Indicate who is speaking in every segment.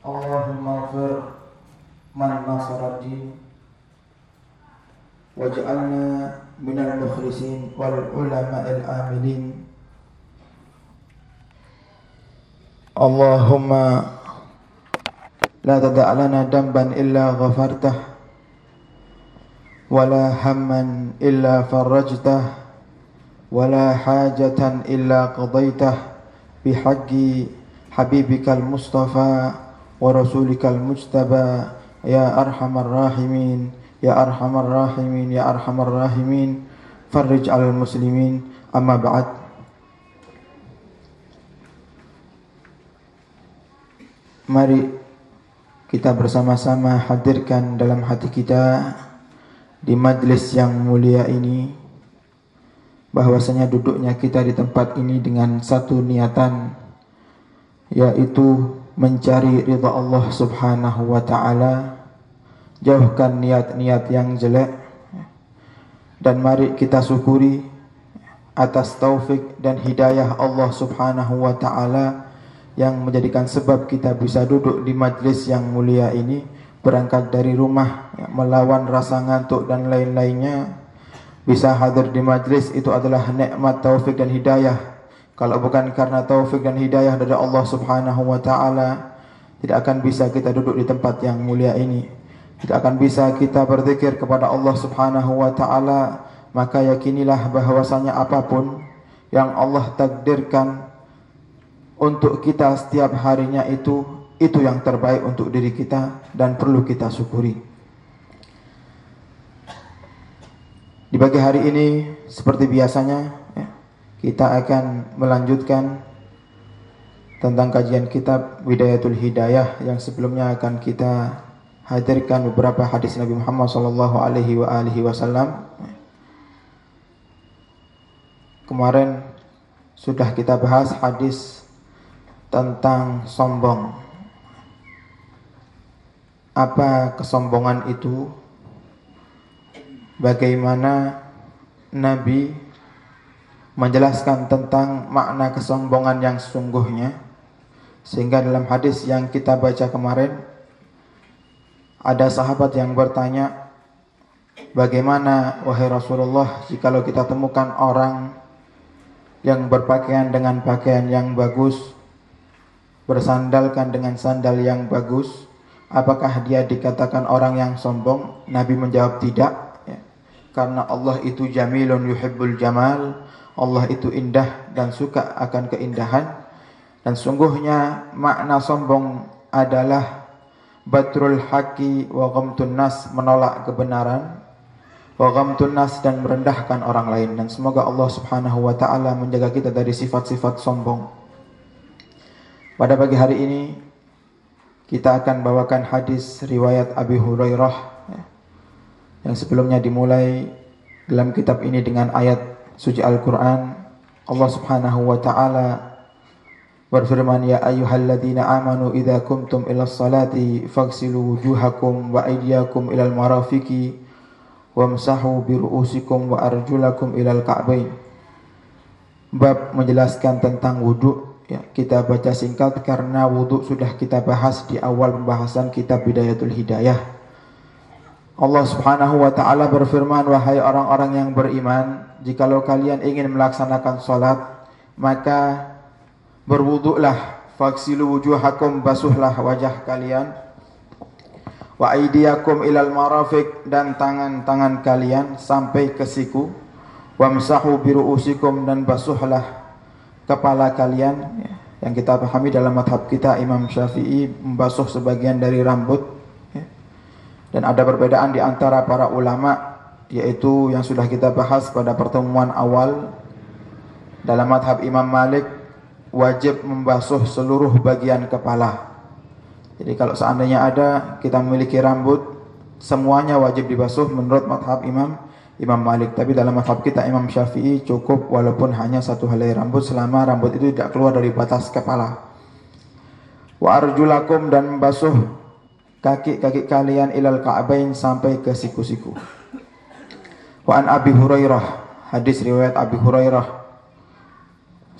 Speaker 1: Allahumma fir man nasara din. Waj'alna minal mukhlisin wal ulama ulama'il amilin. Allahumma la tada' lana damban illa ghafartah wala hamman illa farajtah wala hajatan illa qadaitah bihaqqi habibikal mustafa. ورسولك المجتبى يا أرحم الراحمين يا أرحم الراحمين يا أرحم الراحمين فرج على المسلمين أما بعد Mari kita bersama-sama hadirkan dalam hati kita di majlis yang mulia ini bahwasanya duduknya kita di tempat ini dengan satu niatan yaitu mencari ridha Allah Subhanahu wa taala jauhkan niat-niat yang jelek dan mari kita syukuri atas taufik dan hidayah Allah Subhanahu wa taala yang menjadikan sebab kita bisa duduk di majlis yang mulia ini berangkat dari rumah melawan rasa ngantuk dan lain-lainnya bisa hadir di majlis itu adalah nikmat taufik dan hidayah kalau bukan karena taufik dan hidayah dari Allah Subhanahu wa taala tidak akan bisa kita duduk di tempat yang mulia ini tidak akan bisa kita berzikir kepada Allah Subhanahu wa taala maka yakinilah bahwasanya apa pun yang Allah takdirkan untuk kita setiap harinya itu itu yang terbaik untuk diri kita dan perlu kita syukuri. Di pagi hari ini seperti biasanya ya, kita akan melanjutkan tentang kajian kitab Widayatul Hidayah yang sebelumnya akan kita hadirkan beberapa hadis Nabi Muhammad sallallahu alaihi wasallam. Kemarin sudah kita bahas hadis tentang sombong. Apa kesombongan itu? Bagaimana Nabi menjelaskan tentang makna kesombongan yang sesungguhnya? Sehingga dalam hadis yang kita baca kemarin ada sahabat yang bertanya, "Bagaimana wahai Rasulullah jikalau kita temukan orang yang berpakaian dengan pakaian yang bagus, bersandalkan dengan sandal yang bagus, apakah dia dikatakan orang yang sombong? Nabi menjawab tidak, ya. karena Allah itu jamilun yuhibbul jamal, Allah itu indah dan suka akan keindahan, dan sungguhnya makna sombong adalah batrul haqi wa ghamtun nas menolak kebenaran wa ghamtun nas dan merendahkan orang lain dan semoga Allah Subhanahu wa taala menjaga kita dari sifat-sifat sombong. Pada pagi hari ini kita akan bawakan hadis riwayat Abi Hurairah ya, yang sebelumnya dimulai dalam kitab ini dengan ayat suci Al-Qur'an. Allah Subhanahu wa taala berfirman ya ayyuhalladzina amanu idza kumtum ila salati faghsilu wujuhakum wa aydiyakum ilal marafiqi wamsahu bi wa arjulakum ilal ka'bain. Bab menjelaskan tentang wudhu Ya, kita baca singkat karena wudhu sudah kita bahas di awal pembahasan kitab Bidayatul Hidayah. Allah Subhanahu wa taala berfirman, "Wahai orang-orang yang beriman, jikalau kalian ingin melaksanakan salat, maka berwuduklah, faksilu wujuhakum, basuhlah wajah kalian, wa aydiyakum ilal marafiq dan tangan-tangan kalian sampai ke siku, wamsahu biruusikum dan basuhlah kepala kalian ya, yang kita pahami dalam madhab kita Imam Syafi'i membasuh sebagian dari rambut. Dan ada perbedaan di antara para ulama yaitu yang sudah kita bahas pada pertemuan awal dalam madhab Imam Malik wajib membasuh seluruh bagian kepala jadi kalau seandainya ada kita memiliki rambut semuanya wajib dibasuh menurut madhab Imam Imam Malik. Tapi dalam mazhab kita Imam Syafi'i cukup walaupun hanya satu helai rambut selama rambut itu tidak keluar dari batas kepala. Wa arjulakum dan membasuh kaki-kaki kalian ilal ka'bain sampai ke siku-siku. Wa an Abi Hurairah, hadis riwayat Abi Hurairah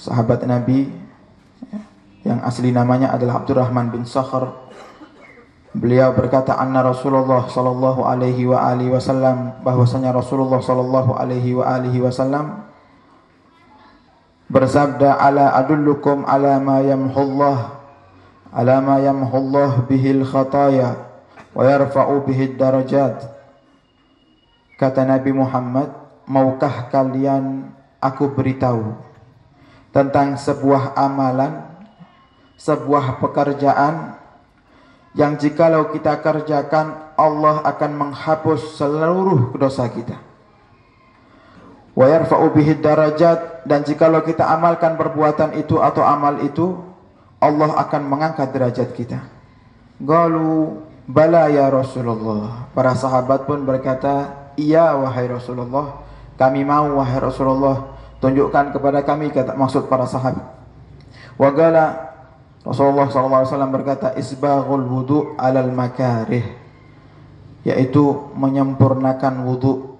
Speaker 1: sahabat Nabi yang asli namanya adalah Abdurrahman bin Sakhr Beliau berkata anna Rasulullah sallallahu alaihi wa alihi wasallam bahwasanya Rasulullah sallallahu alaihi wa alihi wasallam bersabda ala adullukum ala ma yamhullah ala ma yamhullah bihil khataya wa yarfa'u bihid darajat kata Nabi Muhammad maukah kalian aku beritahu tentang sebuah amalan sebuah pekerjaan yang jikalau kita kerjakan Allah akan menghapus seluruh dosa kita. Wa yarfa'u bihi darajat dan jikalau kita amalkan perbuatan itu atau amal itu Allah akan mengangkat derajat kita. Galu bala ya Rasulullah. Para sahabat pun berkata, "Iya wahai Rasulullah, kami mau wahai Rasulullah, tunjukkan kepada kami kata maksud para sahabat." Wa gala Rasulullah SAW berkata isbaghul wudu alal makarih yaitu menyempurnakan wudu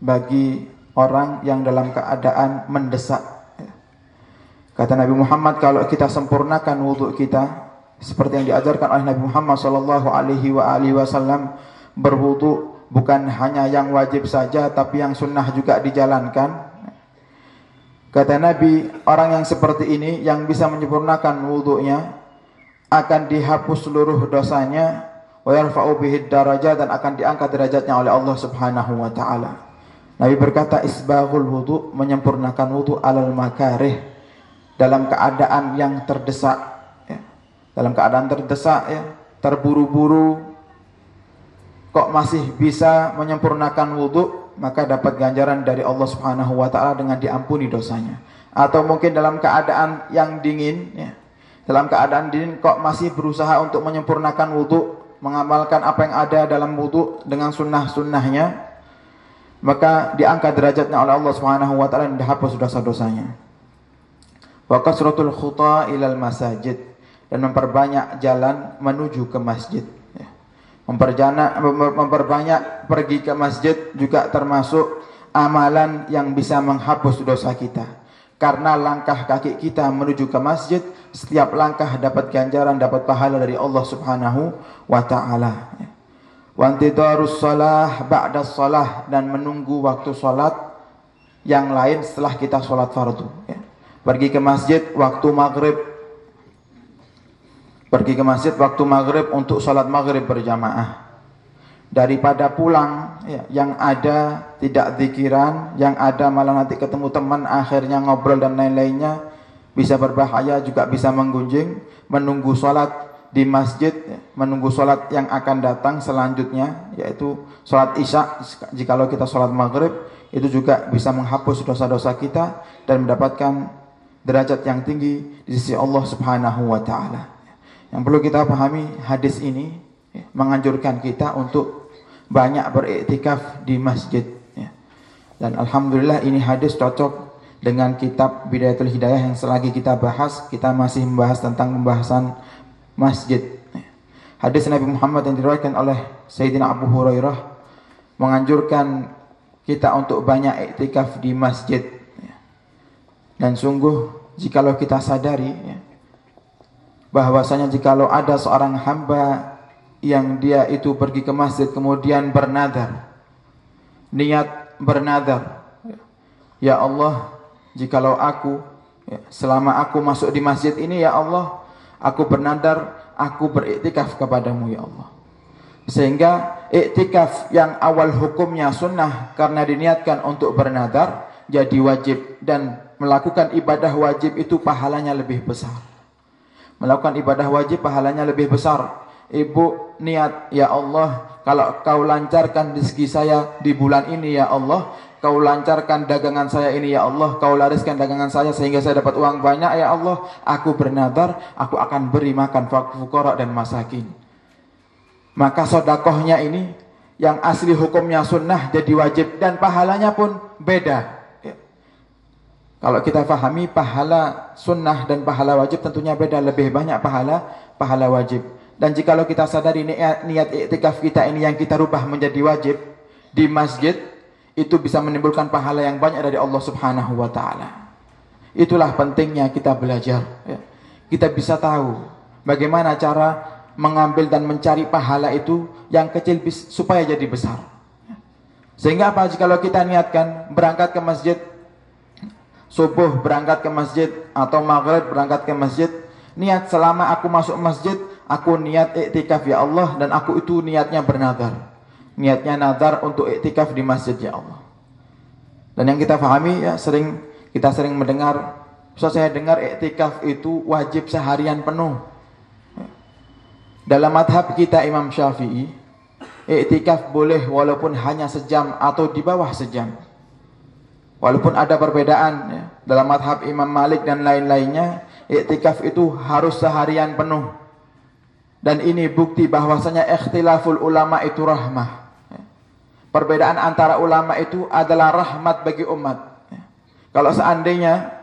Speaker 1: bagi orang yang dalam keadaan mendesak. Kata Nabi Muhammad kalau kita sempurnakan wudu kita seperti yang diajarkan oleh Nabi Muhammad sallallahu alaihi wasallam berwudu bukan hanya yang wajib saja tapi yang sunnah juga dijalankan Kata Nabi, orang yang seperti ini yang bisa menyempurnakan wudhunya akan dihapus seluruh dosanya wa yarfa'u bihi darajat dan akan diangkat derajatnya oleh Allah Subhanahu wa taala. Nabi berkata isbaghul wudu menyempurnakan wudu alal makarih dalam keadaan yang terdesak ya. Dalam keadaan terdesak ya, terburu-buru kok masih bisa menyempurnakan wudu maka dapat ganjaran dari Allah Subhanahu wa taala dengan diampuni dosanya. Atau mungkin dalam keadaan yang dingin ya. Dalam keadaan dingin kok masih berusaha untuk menyempurnakan wudhu, mengamalkan apa yang ada dalam wudhu dengan sunnah-sunnahnya, maka diangkat derajatnya oleh Allah Subhanahu wa taala dan dihapus dosa-dosanya. Wa kasratul khuta ilal masajid. Dan memperbanyak jalan menuju ke masjid. Memperbanyak pergi ke masjid juga termasuk amalan yang bisa menghapus dosa kita. Karena langkah kaki kita menuju ke masjid, setiap langkah dapat ganjaran, dapat pahala dari Allah Subhanahu wa taala. Wa intidarus shalah ba'da shalah dan menunggu waktu salat yang lain setelah kita salat fardu Pergi ke masjid waktu maghrib. Pergi ke masjid waktu maghrib untuk sholat maghrib berjamaah. Daripada pulang ya, yang ada tidak zikiran yang ada malah nanti ketemu teman akhirnya ngobrol dan lain-lainnya bisa berbahaya juga bisa menggunjing. Menunggu sholat di masjid ya, menunggu sholat yang akan datang selanjutnya yaitu sholat isya jikalau kita sholat maghrib itu juga bisa menghapus dosa-dosa kita dan mendapatkan derajat yang tinggi di sisi Allah Subhanahu wa taala. Yang perlu kita pahami hadis ini ya, menganjurkan kita untuk banyak beriktikaf di masjid. Ya. Dan alhamdulillah ini hadis cocok dengan kitab Bidayatul Hidayah yang selagi kita bahas, kita masih membahas tentang pembahasan masjid. Ya. Hadis Nabi Muhammad yang diriwayatkan oleh Sayyidina Abu Hurairah menganjurkan kita untuk banyak iktikaf di masjid. Dan sungguh jikalau kita sadari ya, bahwasanya jikalau ada seorang hamba yang dia itu pergi ke masjid kemudian bernadar niat bernadar ya Allah jikalau aku ya, selama aku masuk di masjid ini ya Allah aku bernadar aku beriktikaf kepadamu ya Allah. Sehingga iktikaf yang awal hukumnya sunnah karena diniatkan untuk bernadar jadi wajib dan melakukan ibadah wajib itu pahalanya lebih besar Melakukan ibadah wajib pahalanya lebih besar. Ibu niat, ya Allah, kalau kau lancarkan rezeki saya di bulan ini ya Allah, kau lancarkan dagangan saya ini ya Allah, kau lariskan dagangan saya sehingga saya dapat uang banyak ya Allah, aku bernadar, aku akan beri makan fakir dan masakin. Maka sodakohnya ini yang asli hukumnya sunnah jadi wajib dan pahalanya pun beda. Kalau kita fahami pahala sunnah dan pahala wajib tentunya beda lebih banyak pahala pahala wajib. Dan jikalau kita sadari niat, niat iktikaf kita ini yang kita rubah menjadi wajib di masjid itu bisa menimbulkan pahala yang banyak dari Allah Subhanahu wa taala. Itulah pentingnya kita belajar ya. Kita bisa tahu bagaimana cara mengambil dan mencari pahala itu yang kecil supaya jadi besar. Sehingga apa jika kita niatkan berangkat ke masjid subuh berangkat ke masjid atau maghrib berangkat ke masjid, niat selama aku masuk masjid, aku niat iktikaf ya Allah dan aku itu niatnya bernadar. Niatnya nadar untuk iktikaf di masjid ya Allah. Dan yang kita fahami ya sering kita sering mendengar, so saya dengar iktikaf itu wajib seharian penuh. Dalam madhab kita Imam Syafi'i, iktikaf boleh walaupun hanya sejam atau di bawah sejam. Walaupun ada perbedaan ya, dalam madhab Imam Malik dan lain-lainnya, iktikaf itu harus seharian penuh. Dan ini bukti bahwasanya ikhtilaful ulama itu rahmah. Ya. Perbedaan antara ulama itu adalah rahmat bagi umat. Ya. Kalau seandainya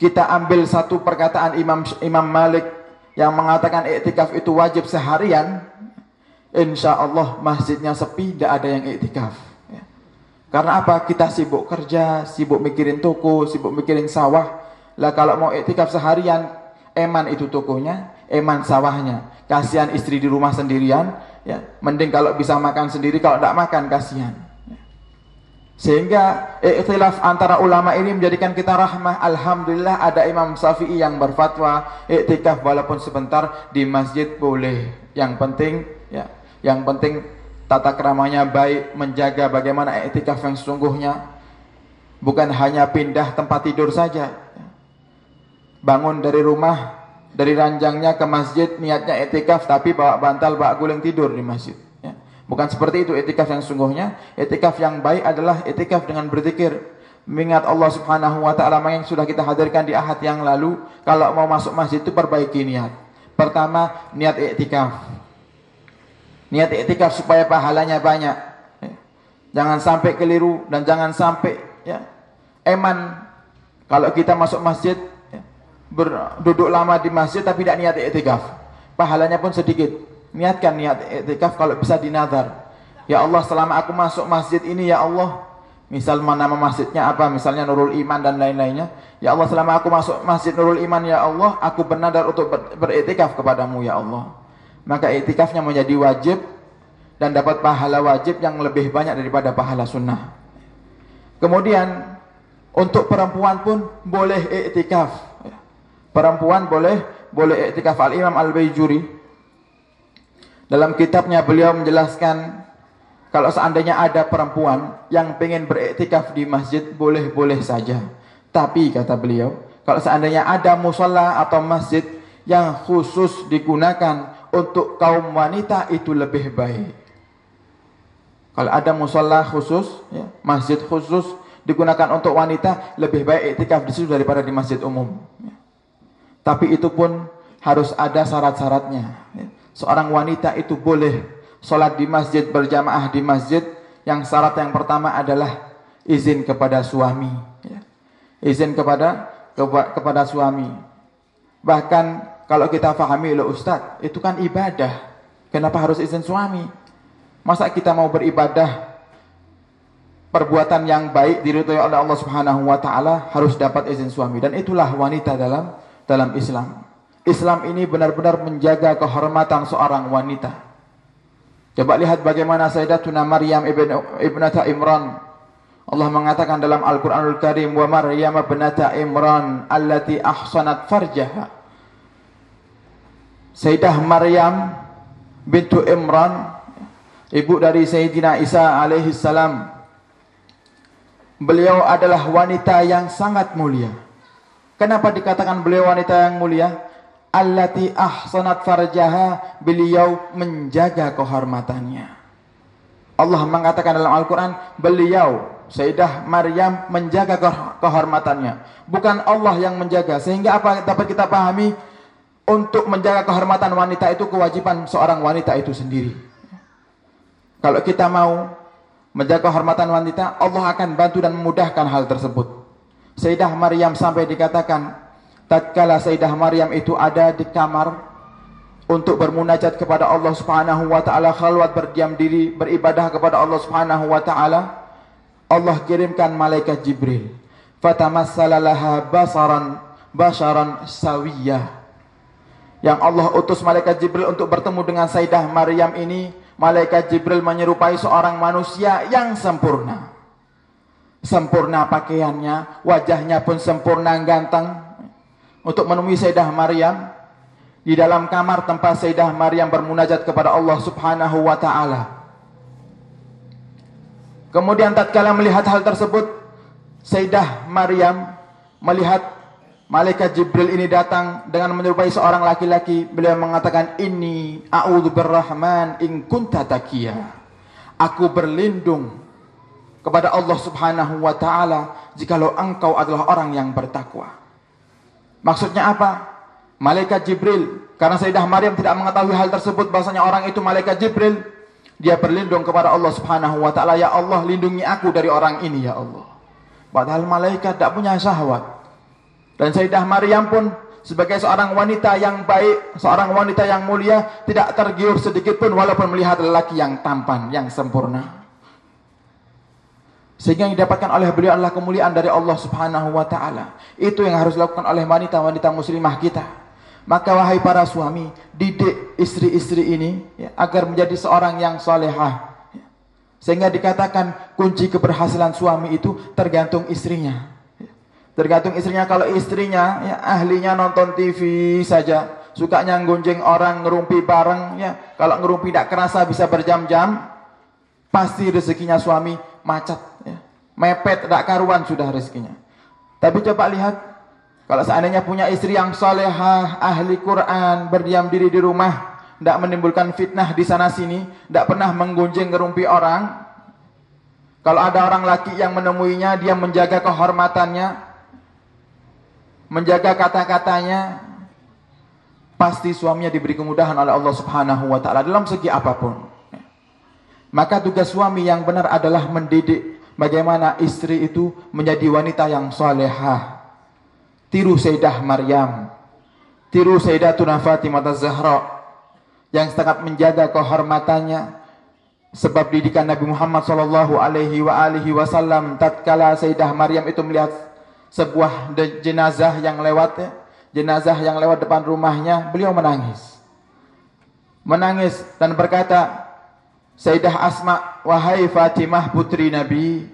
Speaker 1: kita ambil satu perkataan Imam Imam Malik yang mengatakan iktikaf itu wajib seharian, insya Allah masjidnya sepi, tidak ada yang iktikaf. Karena apa? Kita sibuk kerja, sibuk mikirin toko, sibuk mikirin sawah. Lah kalau mau iktikaf seharian, eman itu tokonya, eman sawahnya. Kasihan istri di rumah sendirian, ya. Mending kalau bisa makan sendiri, kalau tidak makan kasihan. Sehingga ikhtilaf antara ulama ini menjadikan kita rahmah. Alhamdulillah ada Imam Syafi'i yang berfatwa iktikaf walaupun sebentar di masjid boleh. Yang penting ya, yang penting tata keramanya baik, menjaga bagaimana iktikaf yang sesungguhnya. Bukan hanya pindah tempat tidur saja. Bangun dari rumah, dari ranjangnya ke masjid niatnya iktikaf tapi bawa bantal, bawa guling tidur di masjid. Bukan seperti itu etikaf yang sungguhnya. Etikaf yang baik adalah etikaf dengan berzikir. Mengingat Allah subhanahu wa ta'ala yang sudah kita hadirkan di ahad yang lalu. Kalau mau masuk masjid itu perbaiki niat. Pertama, niat etikaf. Niat etikaf supaya pahalanya banyak. Jangan sampai keliru dan jangan sampai ya, eman. Kalau kita masuk masjid, ya, berduduk lama di masjid tapi tidak niat etikaf. Pahalanya pun sedikit. Niatkan niat iktikaf kalau bisa dinazar. Ya Allah selama aku masuk masjid ini ya Allah. Misal nama masjidnya apa? Misalnya Nurul Iman dan lain-lainnya. Ya Allah selama aku masuk masjid Nurul Iman ya Allah. Aku bernadar untuk ber beriktikaf kepadamu ya Allah. Maka iktikafnya menjadi wajib. Dan dapat pahala wajib yang lebih banyak daripada pahala sunnah. Kemudian untuk perempuan pun boleh iktikaf. Perempuan boleh boleh iktikaf. Al-Imam Al-Bayjuri dalam kitabnya beliau menjelaskan kalau seandainya ada perempuan yang pengen beriktikaf di masjid boleh-boleh saja. Tapi kata beliau, kalau seandainya ada musola atau masjid yang khusus digunakan untuk kaum wanita itu lebih baik. Kalau ada musola khusus, ya, masjid khusus digunakan untuk wanita lebih baik iktikaf di situ daripada di masjid umum. Ya. Tapi itu pun harus ada syarat-syaratnya. Ya seorang wanita itu boleh sholat di masjid berjamaah di masjid yang syarat yang pertama adalah izin kepada suami ya. izin kepada kepada suami bahkan kalau kita fahami loh Ustaz itu kan ibadah kenapa harus izin suami masa kita mau beribadah perbuatan yang baik diridhoi oleh Allah Subhanahu wa taala harus dapat izin suami dan itulah wanita dalam dalam Islam Islam ini benar-benar menjaga kehormatan seorang wanita. Coba lihat bagaimana Sayyidatuna Maryam ibn ibnata Imran. Allah mengatakan dalam Al-Qur'anul Karim wa Maryam ibnata Imran allati ahsanat farjaha. Sayyidah Maryam bintu Imran ibu dari Sayyidina Isa alaihi salam. Beliau adalah wanita yang sangat mulia. Kenapa dikatakan beliau wanita yang mulia? allati ahsanat farjaha beliau menjaga kehormatannya Allah mengatakan dalam Al-Quran beliau Sayyidah Maryam menjaga kehormatannya bukan Allah yang menjaga sehingga apa dapat kita pahami untuk menjaga kehormatan wanita itu kewajiban seorang wanita itu sendiri. Kalau kita mau menjaga kehormatan wanita Allah akan bantu dan memudahkan hal tersebut. Sayyidah Maryam sampai dikatakan tatkala Sayyidah Maryam itu ada di kamar untuk bermunajat kepada Allah Subhanahu wa taala khalwat berdiam diri beribadah kepada Allah Subhanahu wa taala Allah kirimkan malaikat Jibril. Fatamassala laha basaran sawiyah yang Allah utus malaikat Jibril untuk bertemu dengan Sayyidah Maryam ini, malaikat Jibril menyerupai seorang manusia yang sempurna. Sempurna pakaiannya, wajahnya pun sempurna ganteng. Untuk menemui Sayyidah Maryam di dalam kamar tempat Sayyidah Maryam bermunajat kepada Allah Subhanahu wa taala. Kemudian tatkala melihat hal tersebut, Sayyidah Maryam melihat Malaikat Jibril ini datang dengan menyerupai seorang laki-laki. Beliau mengatakan, Ini a'udhu berrahman in kunta. Aku berlindung kepada Allah subhanahu wa ta'ala jikalau engkau adalah orang yang bertakwa. Maksudnya apa? Malaikat Jibril. Karena Sayyidah Maryam tidak mengetahui hal tersebut. bahasanya orang itu Malaikat Jibril. Dia berlindung kepada Allah subhanahu wa ta'ala. Ya Allah lindungi aku dari orang ini ya Allah. Padahal malaikat tidak punya syahwat. Dan Sayyidah Maryam pun sebagai seorang wanita yang baik, seorang wanita yang mulia, tidak tergiur sedikit pun walaupun melihat lelaki yang tampan, yang sempurna. Sehingga yang didapatkan oleh beliau adalah kemuliaan dari Allah Subhanahu wa taala. Itu yang harus dilakukan oleh wanita-wanita muslimah kita. Maka wahai para suami, didik istri-istri ini ya, agar menjadi seorang yang solehah. Sehingga dikatakan kunci keberhasilan suami itu tergantung istrinya. Tergantung istrinya kalau istrinya ya ahlinya nonton TV saja, sukanya gonjeng orang ngerumpi bareng ya. Kalau ngerumpi tidak kerasa bisa berjam-jam, pasti rezekinya suami macet ya. Mepet tidak karuan sudah rezekinya. Tapi coba lihat kalau seandainya punya istri yang salehah, ahli Quran, berdiam diri di rumah, tidak menimbulkan fitnah di sana sini, tidak pernah menggonjeng ngerumpi orang. Kalau ada orang laki yang menemuinya, dia menjaga kehormatannya, menjaga kata-katanya, pasti suaminya diberi kemudahan oleh Allah Subhanahu wa taala dalam segi apa pun. Maka tugas suami yang benar adalah mendidik bagaimana istri itu menjadi wanita yang salehah. Tiru Sayyidah Maryam, tiru Sayyidatuna Fatimah Az-Zahra yang sangat menjaga kehormatannya sebab didikan Nabi Muhammad sallallahu alaihi wa alihi wasallam tatkala Sayyidah Maryam itu melihat sebuah jenazah yang lewat ya, jenazah yang lewat depan rumahnya, beliau menangis. Menangis dan berkata, Sayyidah Asma, wahai Fatimah putri Nabi,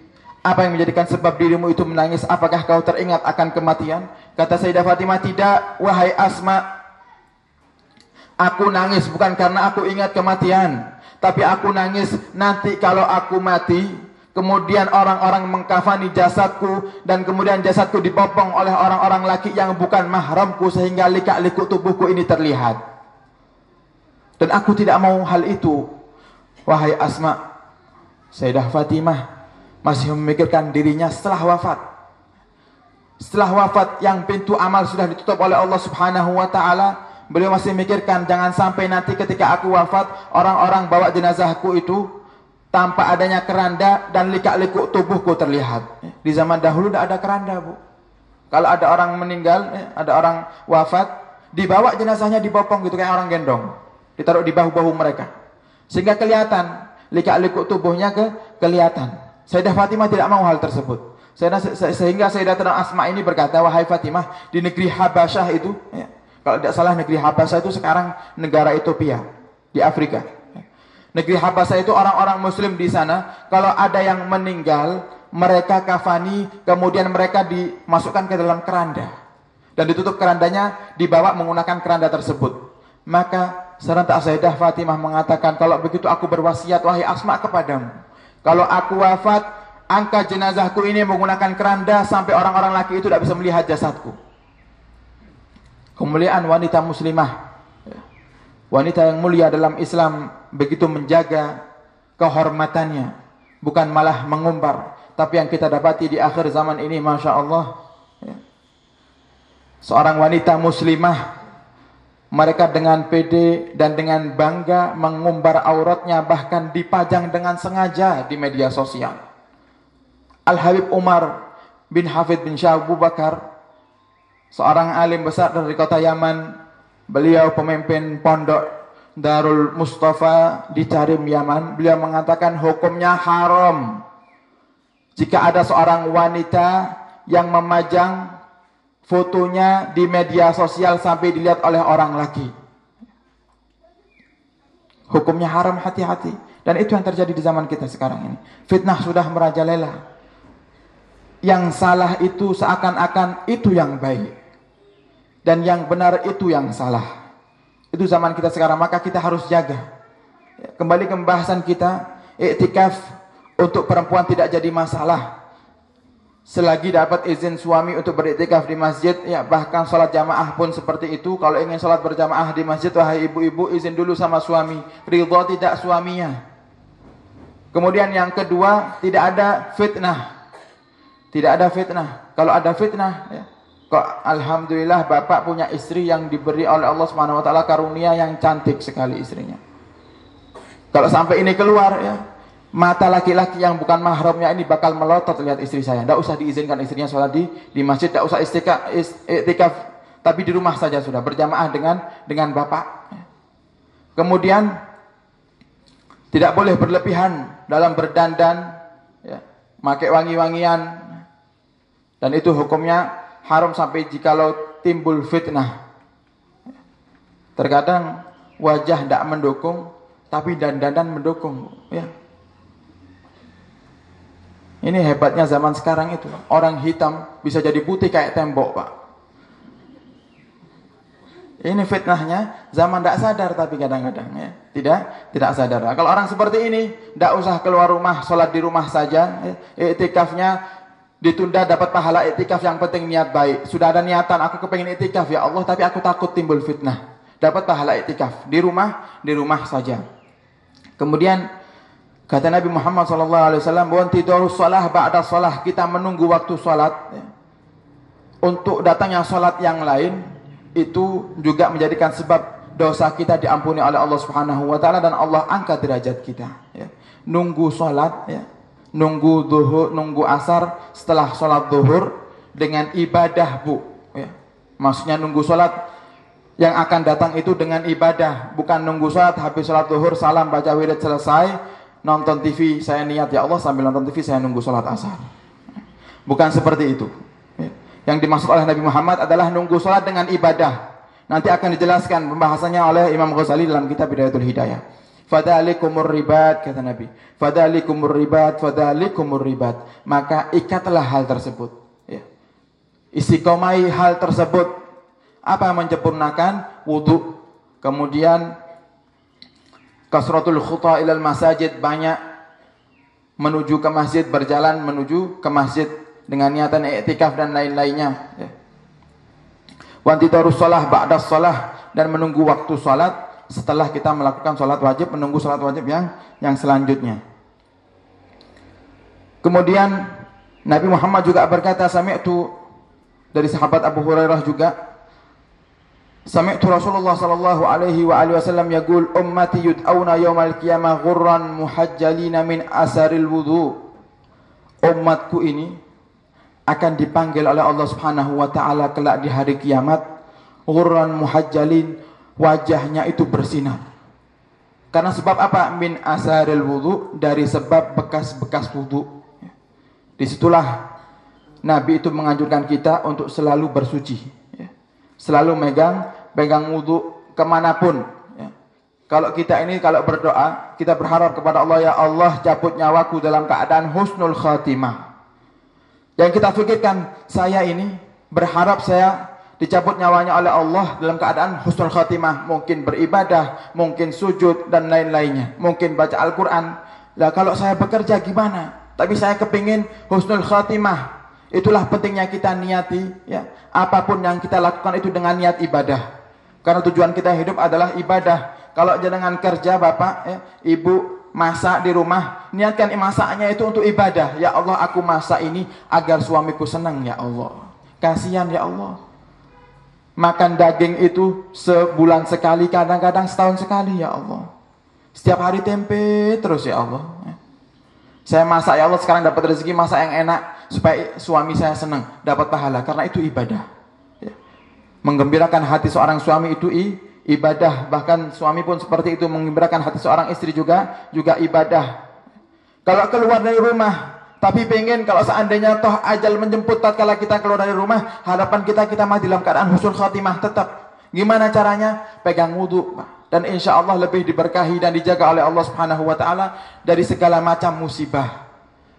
Speaker 1: apa yang menjadikan sebab dirimu itu menangis? Apakah kau teringat akan kematian? Kata Sayyidah Fatimah, tidak, wahai Asma. Aku nangis bukan karena aku ingat kematian. Tapi aku nangis nanti kalau aku mati, Kemudian orang-orang mengkafani jasadku dan kemudian jasadku dipopong oleh orang-orang laki yang bukan mahramku sehingga likak-likuk tubuhku ini terlihat. Dan aku tidak mau hal itu. Wahai Asma, Sayyidah Fatimah masih memikirkan dirinya setelah wafat. Setelah wafat yang pintu amal sudah ditutup oleh Allah Subhanahu wa taala, beliau masih memikirkan jangan sampai nanti ketika aku wafat orang-orang bawa jenazahku itu tanpa adanya keranda dan likak-likuk tubuhku terlihat. Di zaman dahulu tidak ada keranda, Bu. Kalau ada orang meninggal, ada orang wafat, dibawa jenazahnya dibopong gitu kayak orang gendong. Ditaruh di bahu-bahu mereka. Sehingga kelihatan likak-likuk tubuhnya ke kelihatan. Sayyidah Fatimah tidak mau hal tersebut. Sehingga Sayyidah Asma ini berkata, "Wahai Fatimah, di negeri Habasyah itu, ya, kalau tidak salah negeri Habasyah itu sekarang negara Ethiopia di Afrika. Negeri Habasah itu orang-orang muslim di sana, kalau ada yang meninggal, mereka kafani, kemudian mereka dimasukkan ke dalam keranda. Dan ditutup kerandanya, dibawa menggunakan keranda tersebut. Maka serentak Sayyidah Fatimah mengatakan, kalau begitu aku berwasiat, wahai Asma kepadamu. Kalau aku wafat, angkat jenazahku ini menggunakan keranda, sampai orang-orang laki itu tidak bisa melihat jasadku. Kemuliaan wanita muslimah Wanita yang mulia dalam Islam begitu menjaga kehormatannya. Bukan malah mengumbar. Tapi yang kita dapati di akhir zaman ini Masya Allah. Ya. Seorang wanita muslimah. Mereka dengan pede dan dengan bangga mengumbar auratnya. Bahkan dipajang dengan sengaja di media sosial. Al-Habib Umar bin Hafid bin Syah Abu Bakar. Seorang alim besar dari kota Yaman Beliau pemimpin pondok Darul Mustafa di Tarim Yaman. Beliau mengatakan hukumnya haram. Jika ada seorang wanita yang memajang fotonya di media sosial sampai dilihat oleh orang lagi. Hukumnya haram hati-hati. Dan itu yang terjadi di zaman kita sekarang ini. Fitnah sudah merajalela. Yang salah itu seakan-akan itu yang baik. Dan yang benar itu yang salah. Itu zaman kita sekarang. Maka kita harus jaga. Kembali ke pembahasan kita. Iktikaf untuk perempuan tidak jadi masalah selagi dapat izin suami untuk beriktikaf di masjid, ya bahkan sholat jamaah pun seperti itu. Kalau ingin sholat berjamaah di masjid, wahai ibu-ibu izin dulu sama suami. Ridho tidak suaminya. Kemudian yang kedua, tidak ada fitnah. Tidak ada fitnah. Kalau ada fitnah, ya, kok alhamdulillah bapak punya istri yang diberi oleh Allah Subhanahu wa taala karunia yang cantik sekali istrinya. Kalau sampai ini keluar ya, mata laki-laki yang bukan mahramnya ini bakal melotot lihat istri saya. Tidak usah diizinkan istrinya sholat di di masjid, tidak usah istikaf, istikaf, tapi di rumah saja sudah berjamaah dengan dengan bapak. Kemudian tidak boleh berlebihan dalam berdandan, ya, pakai wangi-wangian, dan itu hukumnya haram sampai jikalau timbul fitnah. Terkadang wajah tidak mendukung, tapi dandan mendukung. Ya. Ini hebatnya zaman sekarang itu. Orang hitam bisa jadi putih kayak tembok, Pak. Ini fitnahnya zaman tidak sadar tapi kadang-kadang ya. Tidak, tidak sadar. Nah, kalau orang seperti ini tidak usah keluar rumah, sholat di rumah saja. Ya. Iktikafnya ditunda dapat pahala iktikaf yang penting niat baik. Sudah ada niatan aku kepengen iktikaf ya Allah tapi aku takut timbul fitnah. Dapat pahala iktikaf di rumah, di rumah saja. Kemudian Kata Nabi Muhammad sallallahu alaihi wasallam, "Wa tidurus shalah ba'da shalah." Kita menunggu waktu salat ya. Untuk datangnya salat yang lain itu juga menjadikan sebab dosa kita diampuni oleh Allah Subhanahu wa taala dan Allah angkat derajat kita ya. Nunggu salat ya. Nunggu zuhur, nunggu asar setelah salat zuhur dengan ibadah, Bu, ya. Maksudnya nunggu salat yang akan datang itu dengan ibadah, bukan nunggu salat habis salat zuhur salam baca wirid selesai nonton TV saya niat ya Allah sambil nonton TV saya nunggu sholat asar. Bukan seperti itu. Ya. Yang dimaksud oleh Nabi Muhammad adalah nunggu sholat dengan ibadah. Nanti akan dijelaskan pembahasannya oleh Imam Ghazali dalam kitab Bidayatul Hidayah. Fadalikumur ribat kata Nabi. Fadalikumur ribat, fadalikumur ribat. Maka ikatlah hal tersebut. Ya. Istiqomai hal tersebut. Apa yang menyempurnakan wudhu. Kemudian kasratul khuta ilal masajid banyak menuju ke masjid berjalan menuju ke masjid dengan niatan i'tikaf dan lain-lainnya ya. Wantitarus shalah ba'da shalah dan menunggu waktu salat setelah kita melakukan salat wajib menunggu salat wajib yang yang selanjutnya. Kemudian Nabi Muhammad juga berkata sami'tu dari sahabat Abu Hurairah juga Sami'tu Rasulullah sallallahu alaihi wa alihi wasallam yaqul ummati yud'auna yaumal qiyamah ghurran muhajjalina min asaril wudu. Umatku ini akan dipanggil oleh Allah Subhanahu wa taala kelak di hari kiamat ghurran muhajjalin wajahnya itu bersinar. Karena sebab apa? Min asaril wudu dari sebab bekas-bekas wudu. Di situlah Nabi itu menganjurkan kita untuk selalu bersuci selalu megang pegang wudhu ke mana pun. Ya. Kalau kita ini kalau berdoa, kita berharap kepada Allah, ya Allah cabut nyawaku dalam keadaan husnul khatimah. Yang kita pikirkan, saya ini berharap saya dicabut nyawanya oleh Allah dalam keadaan husnul khatimah. Mungkin beribadah, mungkin sujud, dan lain-lainnya. Mungkin baca Al-Quran. Lah kalau saya bekerja gimana? Tapi saya kepingin husnul khatimah. Itulah pentingnya kita niati ya. Apa pun yang kita lakukan itu dengan niat ibadah. Karena tujuan kita hidup adalah ibadah. Kalau jangan kerja Bapak, ya, Ibu masak di rumah, niatkan masaknya itu untuk ibadah. Ya Allah, aku masak ini agar suamiku senang ya Allah. Kasihan ya Allah. Makan daging itu sebulan sekali, kadang-kadang setahun sekali ya Allah. Setiap hari tempe terus ya Allah. Saya masak ya Allah sekarang dapat rezeki masak yang enak supaya suami saya senang, dapat pahala karena itu ibadah. Ya. Menggembirakan hati seorang suami itu ibadah, bahkan suami pun seperti itu menggembirakan hati seorang istri juga juga ibadah. Kalau keluar dari rumah Tapi pengen kalau seandainya toh ajal menjemput tatkala kita keluar dari rumah, harapan kita kita mati dalam keadaan husnul khatimah tetap. Gimana caranya? Pegang wudhu. Dan insya Allah lebih diberkahi dan dijaga oleh Allah subhanahu wa ta'ala dari segala macam musibah.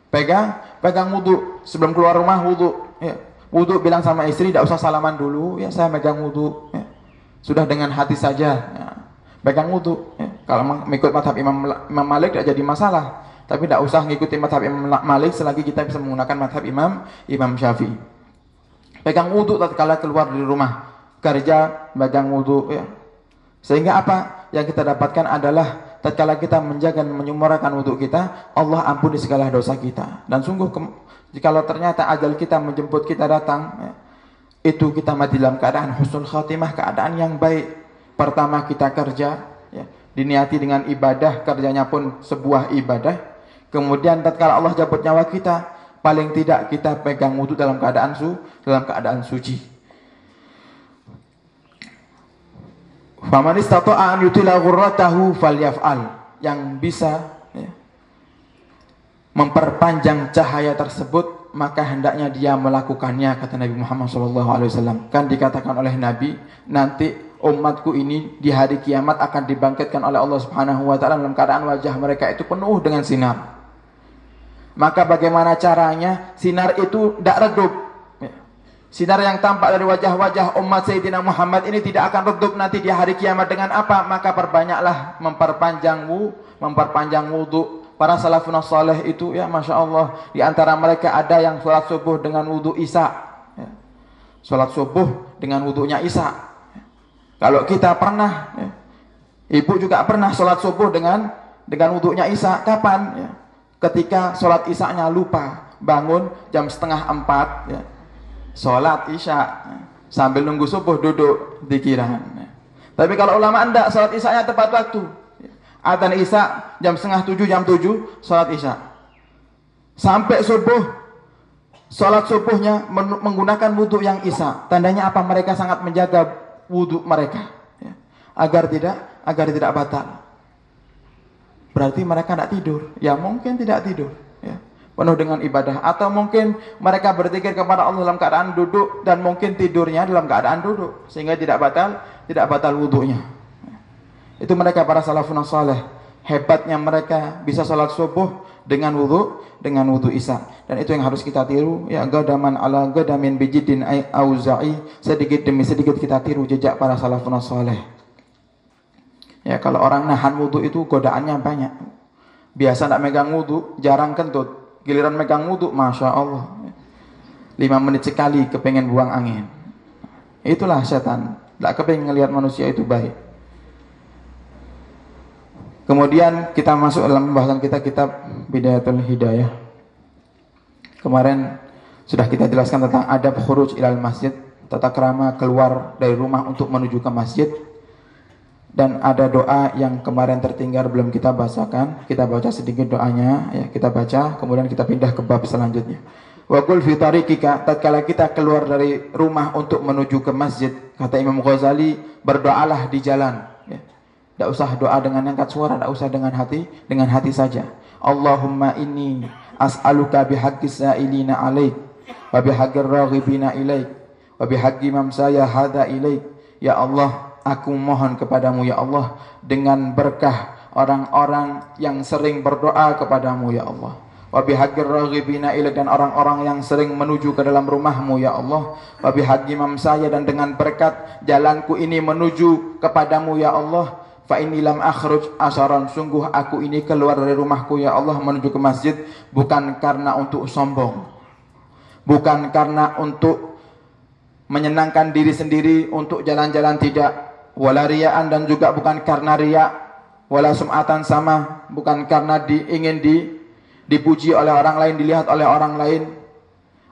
Speaker 1: Pegang, pegang wudhu. Sebelum keluar rumah wudhu. Ya. Wudhu bilang sama istri, tidak usah salaman dulu. Ya saya megang wudhu. Ya. Sudah dengan hati saja. Ya. Pegang wudhu. Ya. Kalau mengikut madhab Imam, Imam Malik tidak jadi masalah. Tapi tidak usah ngikutin madhab Imam Malik selagi kita bisa menggunakan madhab Imam Imam Syafi'i. Pegang wudhu tatkala keluar dari rumah kerja, pegang wudhu ya. Sehingga apa? Yang kita dapatkan adalah tatkala kita menjaga dan menyuarakan wudhu kita, Allah ampuni segala dosa kita. Dan sungguh jika ternyata ajal kita menjemput kita datang, ya, itu kita mati dalam keadaan husnul khatimah, keadaan yang baik. Pertama kita kerja, ya, diniati dengan ibadah, kerjanya pun sebuah ibadah. Kemudian tatkala Allah jemput nyawa kita, paling tidak kita pegang wudhu dalam keadaan su, dalam keadaan suci. Faman istata'a an yutila ghurratahu falyaf'al. Yang bisa ya, memperpanjang cahaya tersebut maka hendaknya dia melakukannya kata Nabi Muhammad SAW. Kan dikatakan oleh Nabi nanti umatku ini di hari kiamat akan dibangkitkan oleh Allah Subhanahu wa taala dalam keadaan wajah mereka itu penuh dengan sinar. Maka bagaimana caranya sinar itu tidak redup Sinar yang tampak dari wajah-wajah umat Sayyidina Muhammad ini tidak akan redup nanti di hari kiamat dengan apa? Maka perbanyaklah memperpanjang wu, memperpanjang wudhu. Para salafun salih itu ya Masya Allah. Di antara mereka ada yang sholat subuh dengan wudhu Isa. Ya. Sholat subuh dengan wudhunya Isa. Ya. Kalau kita pernah, ya. ibu juga pernah sholat subuh dengan dengan wudhunya Isa. Kapan? Ya. Ketika sholat Isanya lupa. Bangun jam setengah empat. Ya sholat isya sambil nunggu subuh duduk dikiran. Tapi kalau ulama anda sholat isya tepat waktu. Adzan isya jam setengah tujuh jam tujuh sholat isya. Sampai subuh sholat subuhnya menggunakan wudhu yang isya. Tandanya apa? Mereka sangat menjaga wudhu mereka. Ya. Agar tidak agar tidak batal. Berarti mereka tidak tidur. Ya mungkin tidak tidur penuh dengan ibadah. Atau mungkin mereka berzikir kepada Allah dalam keadaan duduk dan mungkin tidurnya dalam keadaan duduk. Sehingga tidak batal tidak batal wudhunya. Itu mereka para salafun saleh. Hebatnya mereka bisa salat subuh dengan wudhu dengan wudhu isya. Dan itu yang harus kita tiru ya. Gadaman ala gadamin bijidin auza'i. Sedikit demi sedikit kita tiru jejak para salafun saleh ya kalau orang nahan wudhu itu godaannya banyak biasa tidak megang wudhu jarang kentut Giliran megang wudhu, Masya Allah. Lima menit sekali kepengen buang angin. Itulah setan. Tidak kepengen ngelihat manusia itu baik. Kemudian kita masuk dalam pembahasan kita kitab Bidayatul Hidayah. Kemarin sudah kita jelaskan tentang adab khuruj ilal masjid, tata kerama keluar dari rumah untuk menuju ke masjid dan ada doa yang kemarin tertinggal belum kita bacakan. Kita baca sedikit doanya, ya kita baca, kemudian kita pindah ke bab selanjutnya. Wa qul fi tariqika tatkala kita keluar dari rumah untuk menuju ke masjid, kata Imam Ghazali, berdoalah di jalan, ya. Tidak usah doa dengan angkat suara, tidak usah dengan hati, dengan hati saja. Allahumma inni as'aluka bihaqqi sa'ilina alaik wa bihaqqir raghibina ilaik wa bihaqqi mamsaya hada ilaik. Ya Allah, Aku mohon kepadamu ya Allah dengan berkah orang-orang yang sering berdoa kepadamu ya Allah. Wa bihaqqir raghibina ilaik dan orang-orang yang sering menuju ke dalam rumahmu ya Allah. Wa bihaqqi saya dan dengan berkat jalanku ini menuju kepadamu ya Allah. Fa inni lam akhruj asaran sungguh aku ini keluar dari rumahku ya Allah menuju ke masjid bukan karena untuk sombong. Bukan karena untuk menyenangkan diri sendiri untuk jalan-jalan tidak wala riyaan dan juga bukan karena riya. Wala sum'atan sama bukan karena di, ingin di dipuji oleh orang lain dilihat oleh orang lain.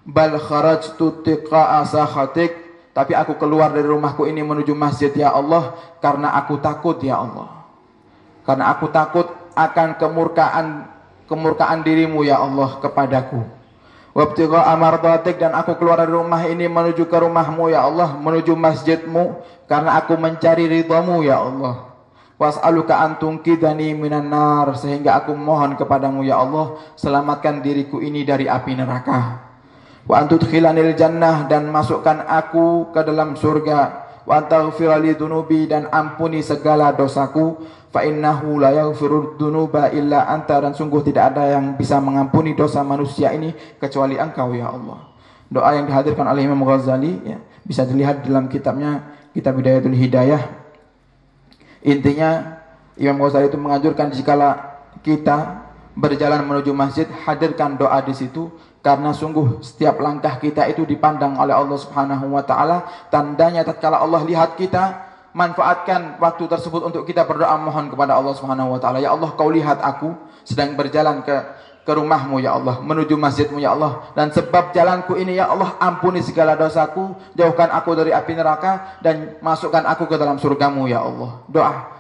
Speaker 1: Bal kharajtu tiqa'a tapi aku keluar dari rumahku ini menuju masjid ya Allah karena aku takut ya Allah. Karena aku takut akan kemurkaan kemurkaan dirimu ya Allah kepadaku Wabtiqa amardatik dan aku keluar dari rumah ini menuju ke rumahmu ya Allah, menuju masjidmu karena aku mencari ridhamu ya Allah. Was'aluka antung kidani minan nar sehingga aku mohon kepadamu ya Allah selamatkan diriku ini dari api neraka. Wa antudkhilanil jannah dan masukkan aku ke dalam surga. Wa antaghfirali dunubi dan ampuni segala dosaku. Fa innahu la yaghfiru dunuba illa anta dan sungguh tidak ada yang bisa mengampuni dosa manusia ini kecuali engkau ya Allah. Doa yang dihadirkan oleh Imam Ghazali ya, bisa dilihat dalam kitabnya Kitab Hidayatul Hidayah Intinya Imam Ghazali itu menganjurkan jikala kita berjalan menuju masjid hadirkan doa di situ karena sungguh setiap langkah kita itu dipandang oleh Allah Subhanahu wa taala tandanya tatkala Allah lihat kita manfaatkan waktu tersebut untuk kita berdoa mohon kepada Allah Subhanahu wa taala ya Allah kau lihat aku sedang berjalan ke ke rumahmu ya Allah, menuju masjidmu ya Allah. Dan sebab jalanku ini ya Allah, ampuni segala dosaku, jauhkan aku dari api neraka, dan masukkan aku ke dalam surgamu ya Allah. Doa.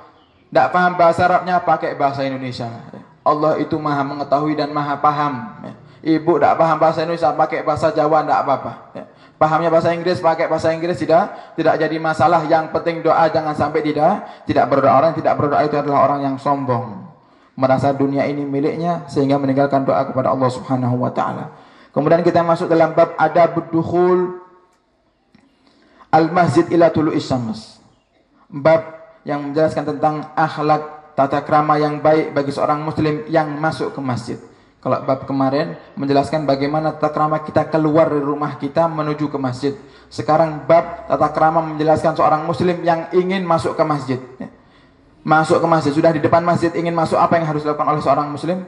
Speaker 1: Tidak paham bahasa Arabnya, pakai bahasa Indonesia. Allah itu maha mengetahui dan maha paham. Ibu tidak paham bahasa Indonesia, pakai bahasa Jawa tidak apa-apa. Pahamnya bahasa Inggris, pakai bahasa Inggris tidak tidak jadi masalah. Yang penting doa jangan sampai tidak tidak berdoa. Orang yang tidak berdoa itu adalah orang yang sombong merasa dunia ini miliknya sehingga meninggalkan doa kepada Allah Subhanahu wa taala. Kemudian kita masuk dalam bab adab dukhul al-masjid ila tulu'is syams. Bab yang menjelaskan tentang akhlak tata krama yang baik bagi seorang muslim yang masuk ke masjid. Kalau bab kemarin menjelaskan bagaimana tata krama kita keluar dari rumah kita menuju ke masjid. Sekarang bab tata krama menjelaskan seorang muslim yang ingin masuk ke masjid masuk ke masjid, sudah di depan masjid ingin masuk, apa yang harus dilakukan oleh seorang muslim?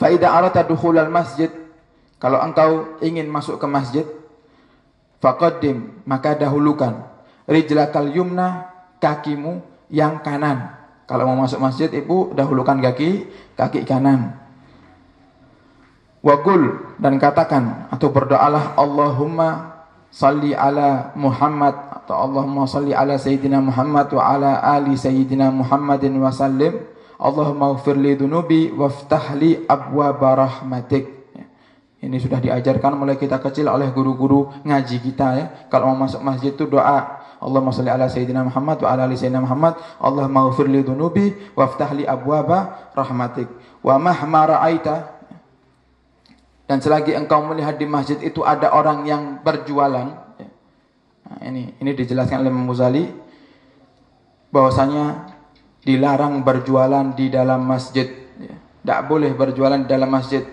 Speaker 1: Faida arata dukhulal masjid, kalau engkau ingin masuk ke masjid, faqaddim, maka dahulukan rijlakal yumna, kakimu yang kanan. Kalau mau masuk masjid, ibu dahulukan kaki kaki kanan. Waqul. Dan katakan atau berdoalah Allahumma salli ala Muhammad atau Allahumma salli ala Sayyidina Muhammad wa ala ali Sayyidina Muhammadin wa sallim. Allahumma ghafir li dunubi waftah li abwaba rahmatik. Ya. ini sudah diajarkan mulai kita kecil oleh guru-guru ngaji kita ya. Kalau mau masuk masjid itu doa Allahumma salli ala Sayyidina Muhammad wa ala ali Sayyidina Muhammad Allahumma ghafir li dunubi waftah li abwaba rahmatik. Wa mahma ra'aita dan selagi engkau melihat di masjid itu ada orang yang berjualan Nah, ini ini dijelaskan oleh Imam bahwasanya dilarang berjualan di dalam masjid. Tidak ya. boleh berjualan di dalam masjid.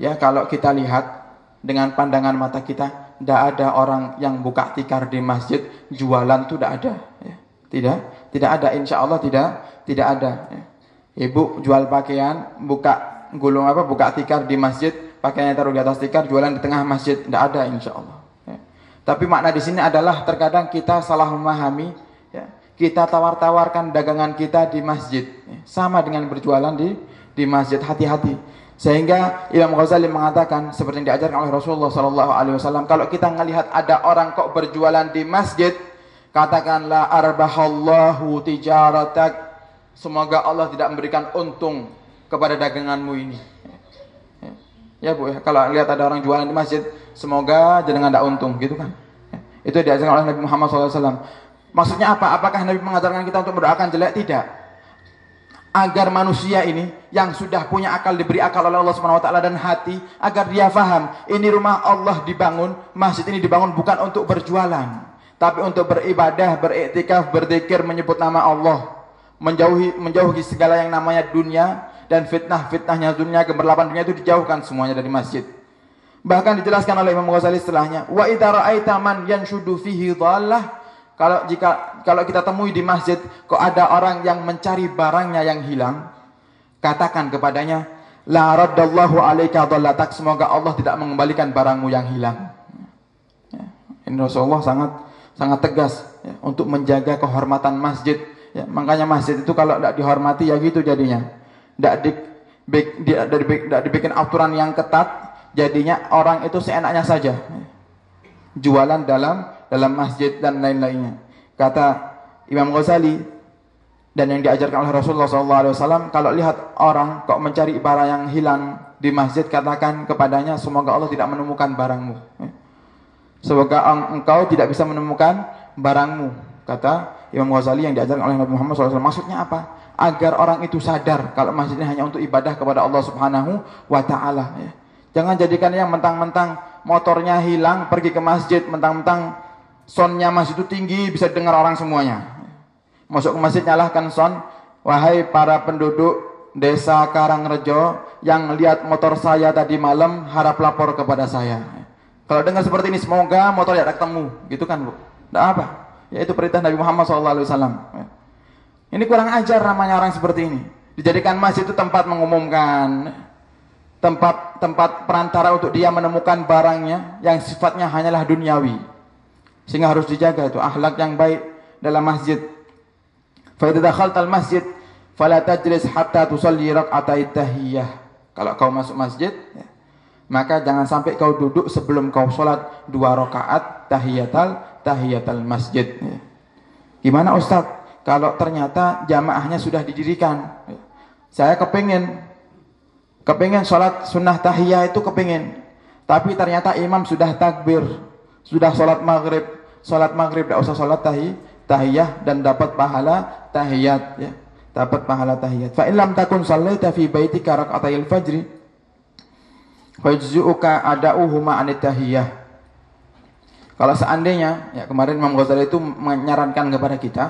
Speaker 1: Ya kalau kita lihat dengan pandangan mata kita, tidak ada orang yang buka tikar di masjid jualan itu tidak ada. Ya. Tidak, tidak ada. Insya Allah tidak, tidak ada. Ya. Ibu jual pakaian, buka gulung apa, buka tikar di masjid, pakaiannya taruh di atas tikar, jualan di tengah masjid, tidak ada insya Allah. Tapi makna di sini adalah terkadang kita salah memahami, ya, kita tawar-tawarkan dagangan kita di masjid, ya, sama dengan berjualan di di masjid. Hati-hati. Sehingga Imam Ghazali mengatakan seperti yang diajarkan oleh Rasulullah Sallallahu Alaihi Wasallam, kalau kita melihat ada orang kok berjualan di masjid, katakanlah arbahallahu tijaratak. Semoga Allah tidak memberikan untung kepada daganganmu ini. Ya bu, ya. kalau lihat ada orang jualan di masjid, semoga jangan ada untung, gitu kan? Ya. Itu diajarkan oleh Nabi Muhammad SAW. Maksudnya apa? Apakah Nabi mengajarkan kita untuk mendoakan jelek? Tidak. Agar manusia ini yang sudah punya akal diberi akal oleh Allah Subhanahu Wa Taala dan hati, agar dia faham ini rumah Allah dibangun, masjid ini dibangun bukan untuk berjualan, tapi untuk beribadah, beriktikaf, berzikir, menyebut nama Allah, menjauhi menjauhi segala yang namanya dunia, dan fitnah-fitnahnya dunia, gemerlapan dunia itu dijauhkan semuanya dari masjid. Bahkan dijelaskan oleh Imam Ghazali setelahnya, wa idza ra'aita man yanshudu fihi dhallah kalau jika kalau kita temui di masjid kok ada orang yang mencari barangnya yang hilang, katakan kepadanya, la raddallahu alaika dhallatak, semoga Allah tidak mengembalikan barangmu yang hilang. Ya, ini Rasulullah sangat sangat tegas ya, untuk menjaga kehormatan masjid. Ya, makanya masjid itu kalau tidak dihormati ya gitu jadinya tidak di, di, di, dibikin aturan yang ketat, jadinya orang itu seenaknya saja. Jualan dalam dalam masjid dan lain-lainnya. Kata Imam Ghazali dan yang diajarkan oleh Rasulullah SAW, kalau lihat orang kok mencari barang yang hilang di masjid, katakan kepadanya, semoga Allah tidak menemukan barangmu. Semoga engkau tidak bisa menemukan barangmu. Kata Imam Ghazali yang diajarkan oleh Nabi Muhammad SAW. Maksudnya apa? Agar orang itu sadar kalau masjidnya hanya untuk ibadah kepada Allah Subhanahu wa taala ya. Jangan jadikan yang mentang-mentang motornya hilang pergi ke masjid mentang-mentang sonnya masjid itu tinggi bisa dengar orang semuanya. Masuk ke masjid nyalahkan son. Wahai para penduduk desa Karangrejo yang lihat motor saya tadi malam harap lapor kepada saya. Kalau dengar seperti ini semoga motor tidak ketemu, gitu kan bu? Tidak apa? Yaitu perintah Nabi Muhammad SAW. Ini kurang ajar namanya orang seperti ini. Dijadikan masjid itu tempat mengumumkan, tempat tempat perantara untuk dia menemukan barangnya yang sifatnya hanyalah duniawi. Sehingga harus dijaga itu akhlak yang baik dalam masjid. Fa idza dakhaltal masjid fala tajlis hatta tusalli rak'atai tahiyyah. Kalau kau masuk masjid, ya, maka jangan sampai kau duduk sebelum kau sholat dua rakaat tahiyatal tahiyatul masjid. Gimana Ustaz? Kalau ternyata jamaahnya sudah didirikan. Saya kepingin kepingin sholat sunnah tahiyah itu kepingin. Tapi ternyata imam sudah takbir, sudah sholat maghrib, sholat maghrib tidak usah sholat tahi, tahiyah dan dapat pahala tahiyat ya. Dapat pahala tahiyat. Fa in lam takun sallaita fi baitika rak'atayil fajri fajzu'uka ada'uhuma anit tahiyah. Kalau seandainya, ya kemarin Imam Ghazali itu menyarankan kepada kita,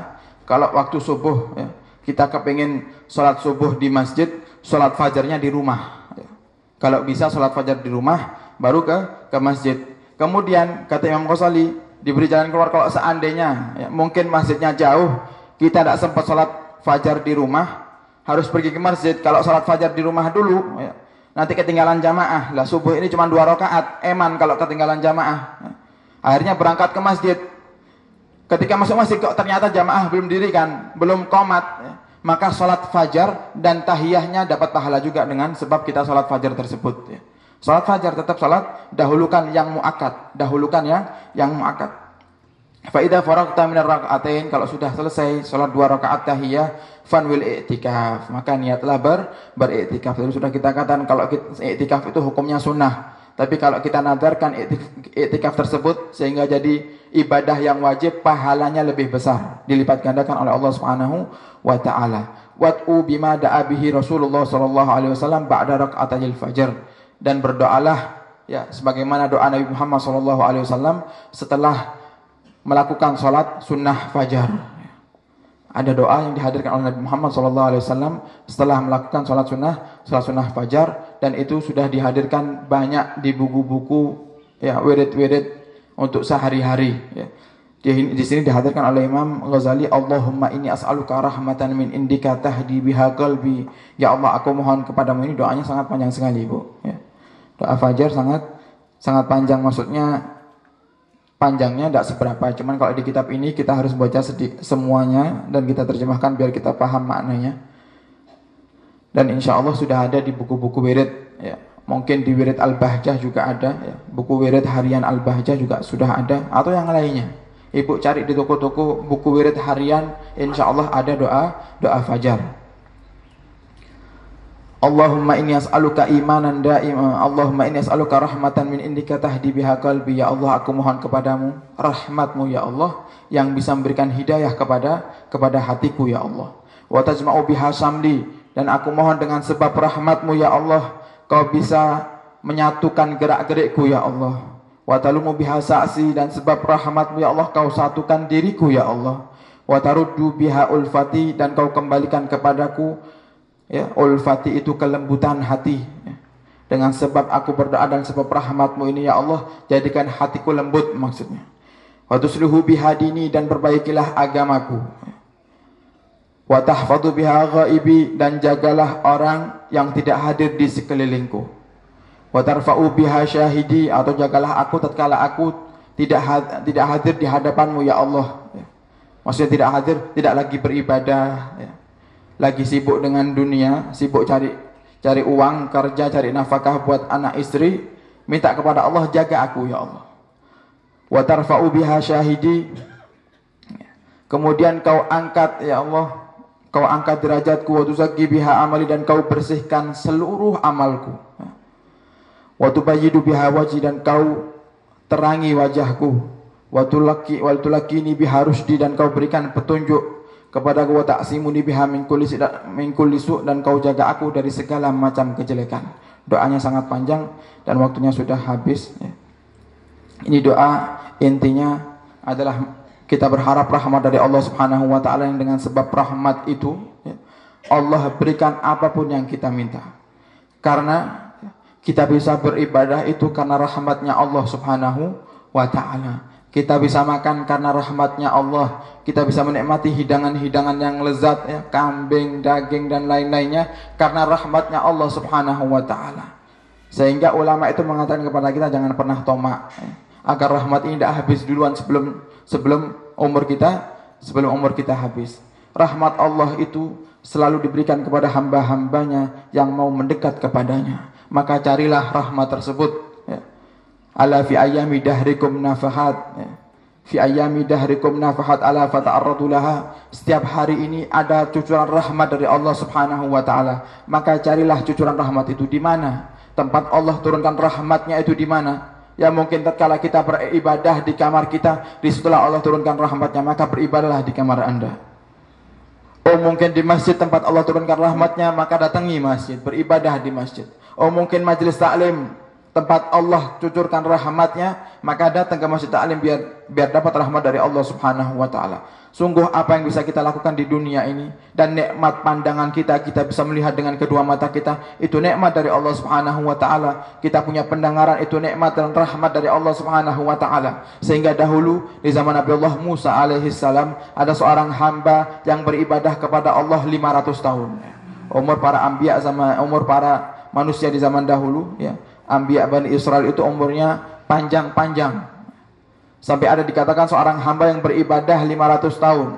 Speaker 1: kalau waktu subuh, ya, kita kepingin sholat subuh di masjid, sholat fajarnya di rumah. Ya. Kalau bisa sholat fajar di rumah, baru ke ke masjid. Kemudian kata Imam Ghazali, diberi jalan keluar kalau seandainya, ya, mungkin masjidnya jauh, kita tidak sempat sholat fajar di rumah, harus pergi ke masjid. Kalau sholat fajar di rumah dulu, ya, nanti ketinggalan jamaah. Lah subuh ini cuma dua rakaat, eman kalau ketinggalan jamaah. Ya. Akhirnya berangkat ke masjid. Ketika masuk masjid kok ternyata jamaah belum dirikan, belum komat, ya. maka sholat fajar dan tahiyahnya dapat pahala juga dengan sebab kita sholat fajar tersebut. Ya. Sholat fajar tetap sholat, dahulukan yang muakat, dahulukan yang yang muakat. Faidah faraqta minar rakaatain kalau sudah selesai sholat dua rakaat tahiyah fanwil i'tikaf maka niatlah ber beriktikaf. Jadi sudah kita katakan kalau i'tikaf itu hukumnya sunnah. Tapi kalau kita nadarkan iktikaf tersebut sehingga jadi ibadah yang wajib, pahalanya lebih besar. Dilipat gandakan oleh Allah Subhanahu wa taala. Wat'u bima da'a bihi Rasulullah sallallahu alaihi wasallam ba'da rak'atayil fajr. Dan berdoalah ya sebagaimana doa Nabi Muhammad sallallahu alaihi wasallam setelah melakukan salat sunnah fajar ada doa yang dihadirkan oleh Nabi Muhammad SAW setelah melakukan sholat sunnah, sholat sunnah fajar dan itu sudah dihadirkan banyak di buku-buku ya wirid-wirid untuk sehari-hari. Ya. Di, sini dihadirkan oleh Imam Ghazali, Allahumma ini as'aluka rahmatan min indika tahdi biha qalbi. Ya Allah, aku mohon kepadamu ini doanya sangat panjang sekali, Bu. Ya. Doa fajar sangat sangat panjang maksudnya panjangnya tidak seberapa. Cuman kalau di kitab ini kita harus baca semuanya dan kita terjemahkan biar kita paham maknanya. Dan insya Allah sudah ada di buku-buku wirid. Ya. Mungkin di wirid Al-Bahjah juga ada. Ya. Buku wirid harian Al-Bahjah juga sudah ada. Atau yang lainnya. Ibu cari di toko-toko buku wirid harian. Insya Allah ada doa doa fajar. Allahumma inni as'aluka imanan daima Allahumma inni as'aluka rahmatan min indika tahdi biha qalbi ya Allah aku mohon kepadamu rahmatmu ya Allah yang bisa memberikan hidayah kepada kepada hatiku ya Allah wa tajma'u biha samli dan aku mohon dengan sebab rahmatmu ya Allah kau bisa menyatukan gerak-gerikku ya Allah. Wa talumu biha sa'si dan sebab rahmatmu ya Allah kau satukan diriku ya Allah. Wa taruddu biha ulfati dan kau kembalikan kepadaku ya ulfati itu kelembutan hati. Dengan sebab aku berdoa dan sebab rahmatmu ini ya Allah jadikan hatiku lembut maksudnya. Wa tuslihu bihadini dan perbaikilah agamaku. ya. Wa tahfadhu biha ghaibi dan jagalah orang yang tidak hadir di sekelilingku wa tarfa'u biha syahidi atau jagalah aku tatkala aku tidak tidak hadir di hadapanmu ya Allah ya. maksudnya tidak hadir tidak lagi beribadah ya lagi sibuk dengan dunia, sibuk cari cari uang, kerja, cari nafkah buat anak istri, minta kepada Allah jaga aku ya Allah. Wa tarfa'u biha syahidi. Kemudian kau angkat ya Allah, kau angkat derajatku wa tuzakki biha amali dan kau bersihkan seluruh amalku. Wa tubayyidu biha wajhi dan kau terangi wajahku. wa tulaki wal tulakini biharusdi dan kau berikan petunjuk kepada aku wa ta'simuni biha min dan kau jaga aku dari segala macam kejelekan. Doanya sangat panjang dan waktunya sudah habis. Ini doa intinya adalah kita berharap rahmat dari Allah Subhanahu wa taala yang dengan sebab rahmat itu ya, Allah berikan apa pun yang kita minta. Karena kita bisa beribadah itu karena rahmatnya Allah Subhanahu wa taala. Kita bisa makan karena rahmatnya Allah. Kita bisa menikmati hidangan-hidangan yang lezat ya, kambing, daging dan lain-lainnya karena rahmatnya Allah Subhanahu wa taala. Sehingga ulama itu mengatakan kepada kita jangan pernah tomak ya, agar rahmat ini tidak habis duluan sebelum sebelum umur kita sebelum umur kita habis. Rahmat Allah itu selalu diberikan kepada hamba-hambanya yang mau mendekat kepadanya. Maka carilah rahmat tersebut ala fi ayami dahrikum nafahat ya. fi ayami dahrikum nafahat ala fata'arradu laha setiap hari ini ada cucuran rahmat dari Allah Subhanahu wa taala maka carilah cucuran rahmat itu di mana tempat Allah turunkan rahmatnya itu di mana Ya mungkin tatkala kita beribadah di kamar kita, di setelah Allah turunkan rahmatnya, maka beribadahlah di kamar anda. Oh mungkin di masjid tempat Allah turunkan rahmatnya, maka datangi masjid, beribadah di masjid. Oh mungkin majlis taklim, tempat Allah cucurkan rahmatnya, maka datang ke masjid ta'lim biar biar dapat rahmat dari Allah Subhanahu wa taala. Sungguh apa yang bisa kita lakukan di dunia ini dan nikmat pandangan kita kita bisa melihat dengan kedua mata kita itu nikmat dari Allah Subhanahu wa taala. Kita punya pendengaran itu nikmat dan rahmat dari Allah Subhanahu wa taala. Sehingga dahulu di zaman Nabi Allah Musa alaihi salam ada seorang hamba yang beribadah kepada Allah 500 tahun. Umur para anbiya sama umur para manusia di zaman dahulu ya Ambiya Bani Israel itu umurnya panjang-panjang. Sampai ada dikatakan seorang hamba yang beribadah 500 tahun.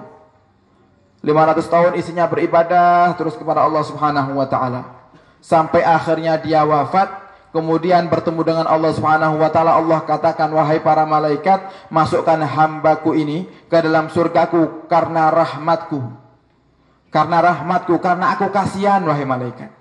Speaker 1: 500 tahun isinya beribadah terus kepada Allah Subhanahu wa taala. Sampai akhirnya dia wafat, kemudian bertemu dengan Allah Subhanahu wa taala. Allah katakan, "Wahai para malaikat, masukkan hambaku ini ke dalam surgaku karena rahmatku." Karena rahmatku, karena aku kasihan wahai malaikat.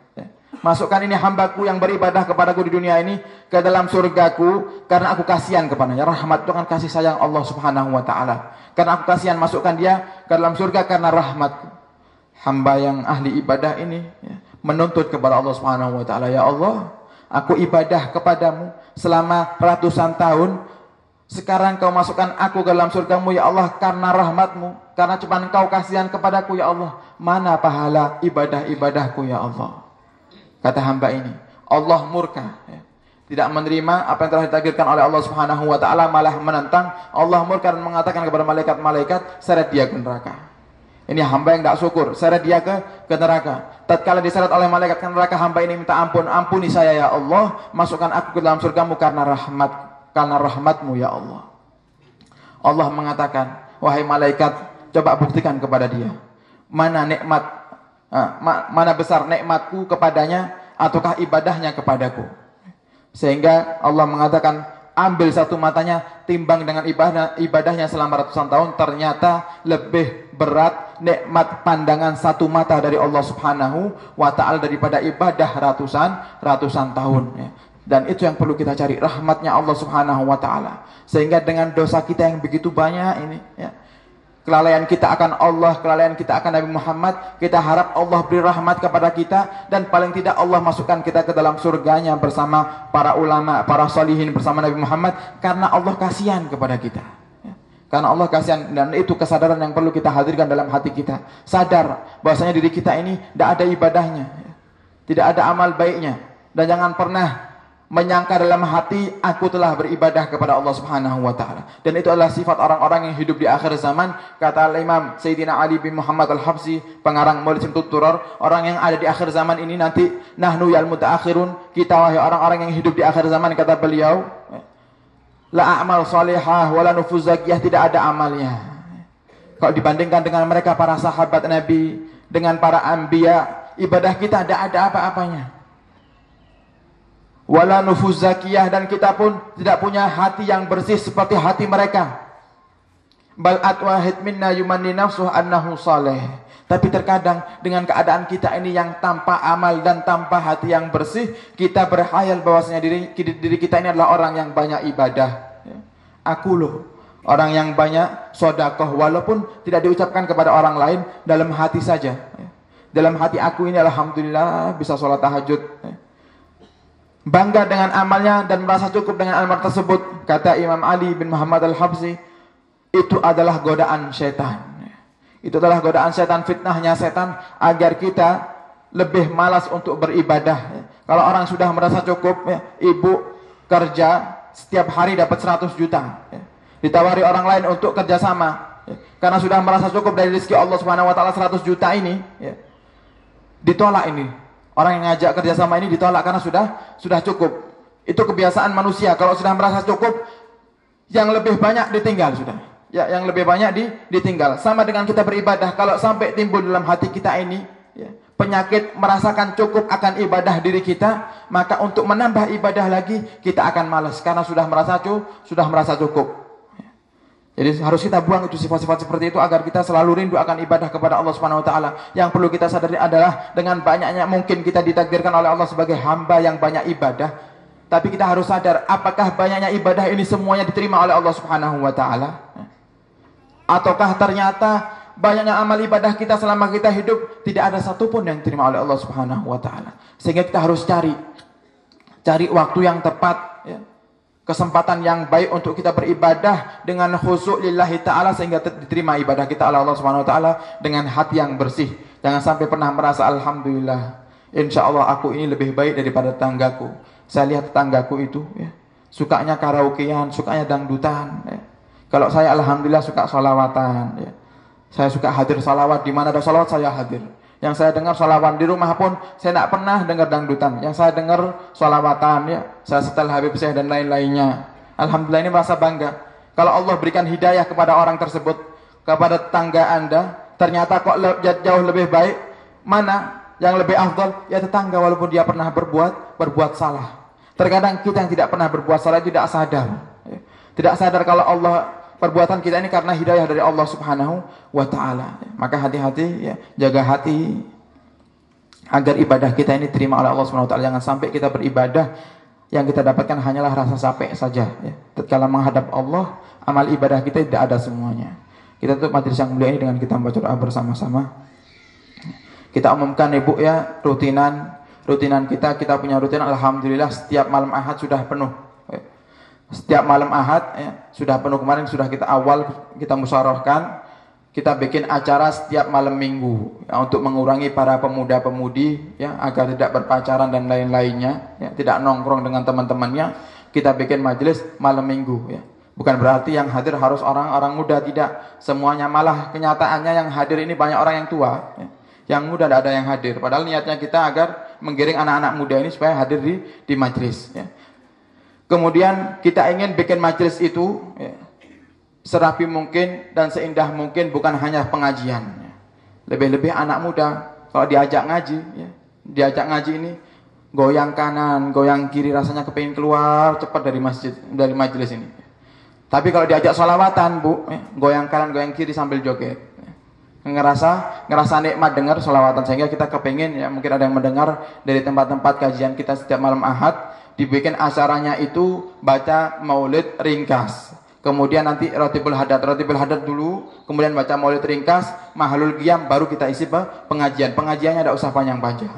Speaker 1: Masukkan ini hambaku yang beribadah kepadaku di dunia ini ke dalam surgaku karena aku kasihan kepadanya. Rahmat itu kan kasih sayang Allah Subhanahu wa taala. Karena aku kasihan masukkan dia ke dalam surga karena rahmatku. Hamba yang ahli ibadah ini ya, menuntut kepada Allah Subhanahu wa taala, ya Allah, aku ibadah kepadamu selama ratusan tahun. Sekarang kau masukkan aku ke dalam surgamu ya Allah karena rahmatmu. Karena cuma engkau kasihan kepadaku ya Allah. Mana pahala ibadah-ibadahku ya Allah. Kata hamba ini, Allah murka. Ya. Tidak menerima apa yang telah ditakdirkan oleh Allah Subhanahu wa taala malah menentang Allah murka dan mengatakan kepada malaikat-malaikat seret dia ke neraka. Ini hamba yang tidak syukur, seret dia ke ke neraka. Tatkala diseret oleh malaikat ke neraka, hamba ini minta ampun, ampuni saya ya Allah, masukkan aku ke dalam surgamu karena rahmat karena rahmatmu ya Allah. Allah mengatakan, wahai malaikat, coba buktikan kepada dia mana nikmat Nah, mana besar nikmatku kepadanya ataukah ibadahnya kepadaku. Sehingga Allah mengatakan ambil satu matanya timbang dengan ibadah ibadahnya selama ratusan tahun ternyata lebih berat nikmat pandangan satu mata dari Allah Subhanahu wa taala daripada ibadah ratusan ratusan tahun ya. Dan itu yang perlu kita cari rahmatnya Allah Subhanahu wa taala. Sehingga dengan dosa kita yang begitu banyak ini ya kelalaian kita akan Allah, kelalaian kita akan Nabi Muhammad, kita harap Allah beri rahmat kepada kita dan paling tidak Allah masukkan kita ke dalam surganya bersama para ulama, para solihin bersama Nabi Muhammad karena Allah kasihan kepada kita. Ya. Karena Allah kasihan dan itu kesadaran yang perlu kita hadirkan dalam hati kita. Sadar bahwasanya diri kita ini tidak ada ibadahnya, ya. tidak ada amal baiknya dan jangan pernah menyangka dalam hati aku telah beribadah kepada Allah Subhanahu wa taala. Dan itu adalah sifat orang-orang yang hidup di akhir zaman. Kata Imam Sayyidina Ali bin Muhammad Al-Habsi, pengarang Maulid Simtut Turar, orang yang ada di akhir zaman ini nanti nahnu yal mutaakhirun, kita wahai orang-orang yang hidup di akhir zaman kata beliau, la a'mal salihah wala nufuz zakiyah tidak ada amalnya. Kalau dibandingkan dengan mereka para sahabat Nabi, dengan para anbiya, ibadah kita tidak ada apa-apanya wala nufuz zakiyah dan kita pun tidak punya hati yang bersih seperti hati mereka. Bal atwahid minna yumanni nafsuh annahu saleh. Tapi terkadang dengan keadaan kita ini yang tanpa amal dan tanpa hati yang bersih, kita berhayal bahwasanya diri, diri kita ini adalah orang yang banyak ibadah. Aku loh, Orang yang banyak sodakoh walaupun tidak diucapkan kepada orang lain dalam hati saja. Dalam hati aku ini alhamdulillah bisa sholat tahajud. Bangga dengan amalnya dan merasa cukup dengan amal tersebut. Kata Imam Ali bin Muhammad al-Habsi, itu adalah godaan setan. Itu adalah godaan setan, fitnahnya setan agar kita lebih malas untuk beribadah. Kalau orang sudah merasa cukup, ya, ibu kerja setiap hari dapat 100 juta. Ditawari orang lain untuk kerjasama karena sudah merasa cukup dari rezeki Allah Subhanahu Wa Taala 100 juta ini ya. ditolak ini orang yang ngajak kerjasama ini ditolak karena sudah sudah cukup. Itu kebiasaan manusia. Kalau sudah merasa cukup yang lebih banyak ditinggal sudah. Ya yang lebih banyak di, ditinggal. Sama dengan kita beribadah. Kalau sampai timbul dalam hati kita ini ya, penyakit merasakan cukup akan ibadah diri kita maka untuk menambah ibadah lagi kita akan malas karena sudah merasa cukup sudah merasa cukup jadi harus kita buang itu sifat-sifat seperti itu agar kita selalu rindu akan ibadah kepada Allah Subhanahu wa taala. Yang perlu kita sadari adalah dengan banyaknya mungkin kita ditakdirkan oleh Allah sebagai hamba yang banyak ibadah, tapi kita harus sadar apakah banyaknya ibadah ini semuanya diterima oleh Allah Subhanahu wa taala? Ataukah ternyata banyaknya amal ibadah kita selama kita hidup tidak ada satupun yang diterima oleh Allah Subhanahu wa taala. Sehingga kita harus cari cari waktu yang tepat kesempatan yang baik untuk kita beribadah dengan khusyuk lillahi taala sehingga diterima ibadah kita oleh Allah Subhanahu wa taala dengan hati yang bersih. Jangan sampai pernah merasa alhamdulillah, insyaallah aku ini lebih baik daripada tetanggaku. Saya lihat tetanggaku itu ya, sukanya karaokean, sukanya dangdutan ya. Kalau saya alhamdulillah suka salawatan ya. Saya suka hadir salawat di mana ada salawat saya hadir. Yang saya dengar sholawat di rumah pun saya tidak pernah dengar dangdutan. Yang saya dengar sholawatan ya, saya setel Habib Syekh dan lain-lainnya. Alhamdulillah ini merasa bangga. Kalau Allah berikan hidayah kepada orang tersebut, kepada tetangga anda, ternyata kok jauh lebih baik, mana yang lebih afdal? Ya tetangga walaupun dia pernah berbuat berbuat salah. Terkadang kita yang tidak pernah berbuat salah tidak sadar. Ya. Tidak sadar kalau Allah perbuatan kita ini karena hidayah dari Allah Subhanahu wa taala. Maka hati-hati ya, jaga hati agar ibadah kita ini terima oleh Allah Subhanahu wa taala. Jangan sampai kita beribadah yang kita dapatkan hanyalah rasa capek saja ya. Tatkala menghadap Allah, amal ibadah kita tidak ada semuanya. Kita tutup majelis yang mulia ini dengan kita membaca doa bersama-sama. Kita umumkan Ibu ya, rutinan rutinan kita, kita punya rutin alhamdulillah setiap malam Ahad sudah penuh setiap malam Ahad ya, sudah penuh kemarin sudah kita awal kita musyawarahkan kita bikin acara setiap malam Minggu ya, untuk mengurangi para pemuda-pemudi ya agar tidak berpacaran dan lain-lainnya ya, tidak nongkrong dengan teman-temannya kita bikin majelis malam Minggu ya. Bukan berarti yang hadir harus orang-orang muda tidak. Semuanya malah kenyataannya yang hadir ini banyak orang yang tua ya. yang muda tidak ada yang hadir. Padahal niatnya kita agar menggiring anak-anak muda ini supaya hadir di di majelis ya Kemudian kita ingin bikin majelis itu ya, serapi mungkin dan seindah mungkin bukan hanya pengajian. Ya. Lebih-lebih anak muda kalau diajak ngaji, ya, diajak ngaji ini goyang kanan, goyang kiri rasanya kepingin keluar cepat dari masjid, dari majelis ini. Tapi kalau diajak sholawatan bu, ya, goyang kanan, goyang kiri sambil joget. Ya. Ngerasa, ngerasa nikmat dengar sholawatan sehingga kita kepingin ya mungkin ada yang mendengar dari tempat-tempat kajian kita setiap malam ahad dibikin acaranya itu baca maulid ringkas. Kemudian nanti rotibul hadat, rotibul hadat dulu, kemudian baca maulid ringkas, mahalul qiyam baru kita isi pengajian. Pengajiannya tidak usah panjang-panjang.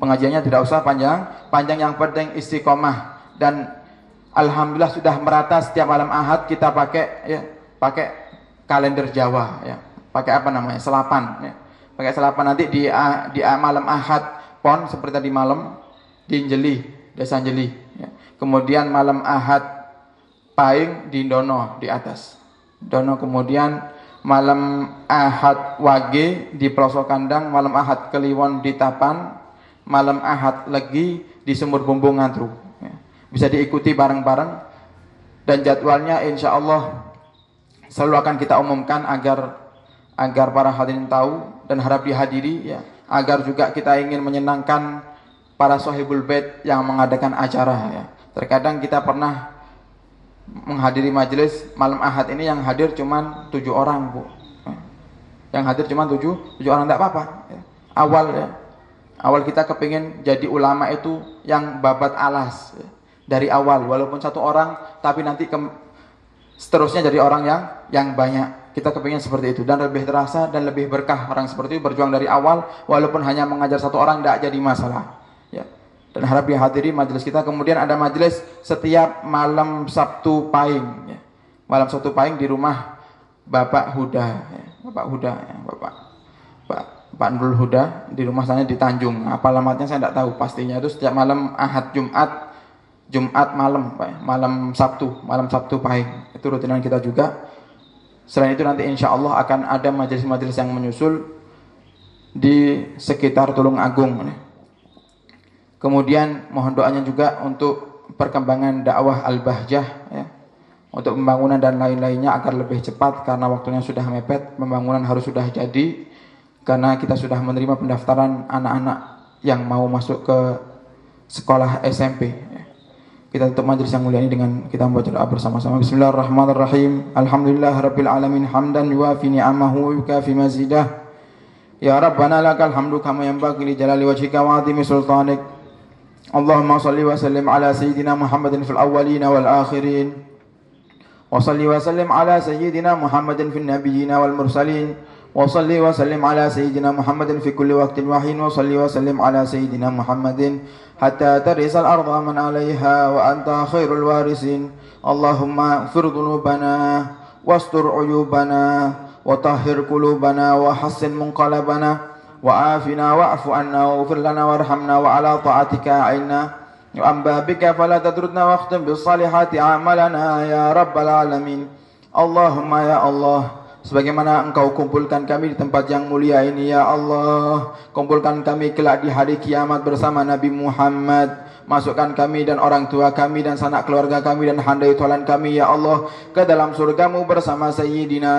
Speaker 1: Pengajiannya tidak usah panjang, panjang yang penting istiqomah dan alhamdulillah sudah merata setiap malam Ahad kita pakai ya, pakai kalender Jawa ya. Pakai apa namanya? Selapan ya. Pakai selapan nanti di di malam Ahad pon seperti tadi malam diinjeli Desa Jeli. Ya. Kemudian malam Ahad Paing di Dono di atas. Dono kemudian malam Ahad Wage di pelosok kandang, malam Ahad Kliwon di Tapan, malam Ahad Legi di Sumur Bumbung Ngantru. Ya. Bisa diikuti bareng-bareng dan jadwalnya insya Allah selalu akan kita umumkan agar agar para hadirin tahu dan harap dihadiri ya agar juga kita ingin menyenangkan para sahibul bait yang mengadakan acara ya. Terkadang kita pernah menghadiri majelis malam Ahad ini yang hadir cuma tujuh orang bu. Yang hadir cuma tujuh, tujuh orang tidak apa-apa. Ya. Awal ya, awal kita kepingin jadi ulama itu yang babat alas ya. dari awal, walaupun satu orang, tapi nanti ke, seterusnya jadi orang yang yang banyak. Kita kepingin seperti itu dan lebih terasa dan lebih berkah orang seperti itu berjuang dari awal walaupun hanya mengajar satu orang tidak jadi masalah. Ya. Dan harap dihadiri majelis kita. Kemudian ada majelis setiap malam Sabtu Pahing. Ya. Malam Sabtu Pahing di rumah Bapak Huda. Ya. Bapak Huda, ya. Bapak Pak Pak Nurul Huda di rumah saya di Tanjung. Apa alamatnya saya tidak tahu pastinya itu setiap malam Ahad Jumat Jumat malam, Pak, ya. malam Sabtu, malam Sabtu Pahing. Itu rutinan kita juga. Selain itu nanti insya Allah akan ada majelis-majelis yang menyusul di sekitar Tulung Agung. Ya. Kemudian mohon doanya juga untuk perkembangan dakwah Al-Bahjah ya. Untuk pembangunan dan lain-lainnya agar lebih cepat karena waktunya sudah mepet, pembangunan harus sudah jadi karena kita sudah menerima pendaftaran anak-anak yang mau masuk ke sekolah SMP. Kita tutup majlis yang mulia ini dengan kita membaca doa bersama-sama. Bismillahirrahmanirrahim. Alhamdulillah rabbil alamin hamdan yuafi ni'amahu wa yukafi mazidah. Ya Rabbana lakal hamdu kama yanbaghi li jalali wajhika wa 'azimi sultanik. اللهم صل وسلم على سيدنا محمد في الأولين والآخرين. وصل وسلم على سيدنا محمد في النبيين والمرسلين. وصل وسلم على سيدنا محمد في كل وقت وحين. وصل وسلم على سيدنا محمد حتى ترث الأرض من عليها وأنت خير الوارثين. اللهم اغفر ذنوبنا واستر عيوبنا وطهر قلوبنا وحسن منقلبنا. وعافنا واعف عنا واغفر لنا وارحمنا وعلى طاعتك أعنا وعن بابك فلا تتركنا واختم بالصالحات أعمالنا يا رب العالمين اللهم يا الله Sebagaimana engkau kumpulkan kami di tempat yang mulia ini ya Allah Kumpulkan kami kelak di hari kiamat bersama Nabi Muhammad Masukkan kami dan orang tua kami dan sanak keluarga kami dan handai tolan kami ya Allah ke dalam surgamu bersama Sayyidina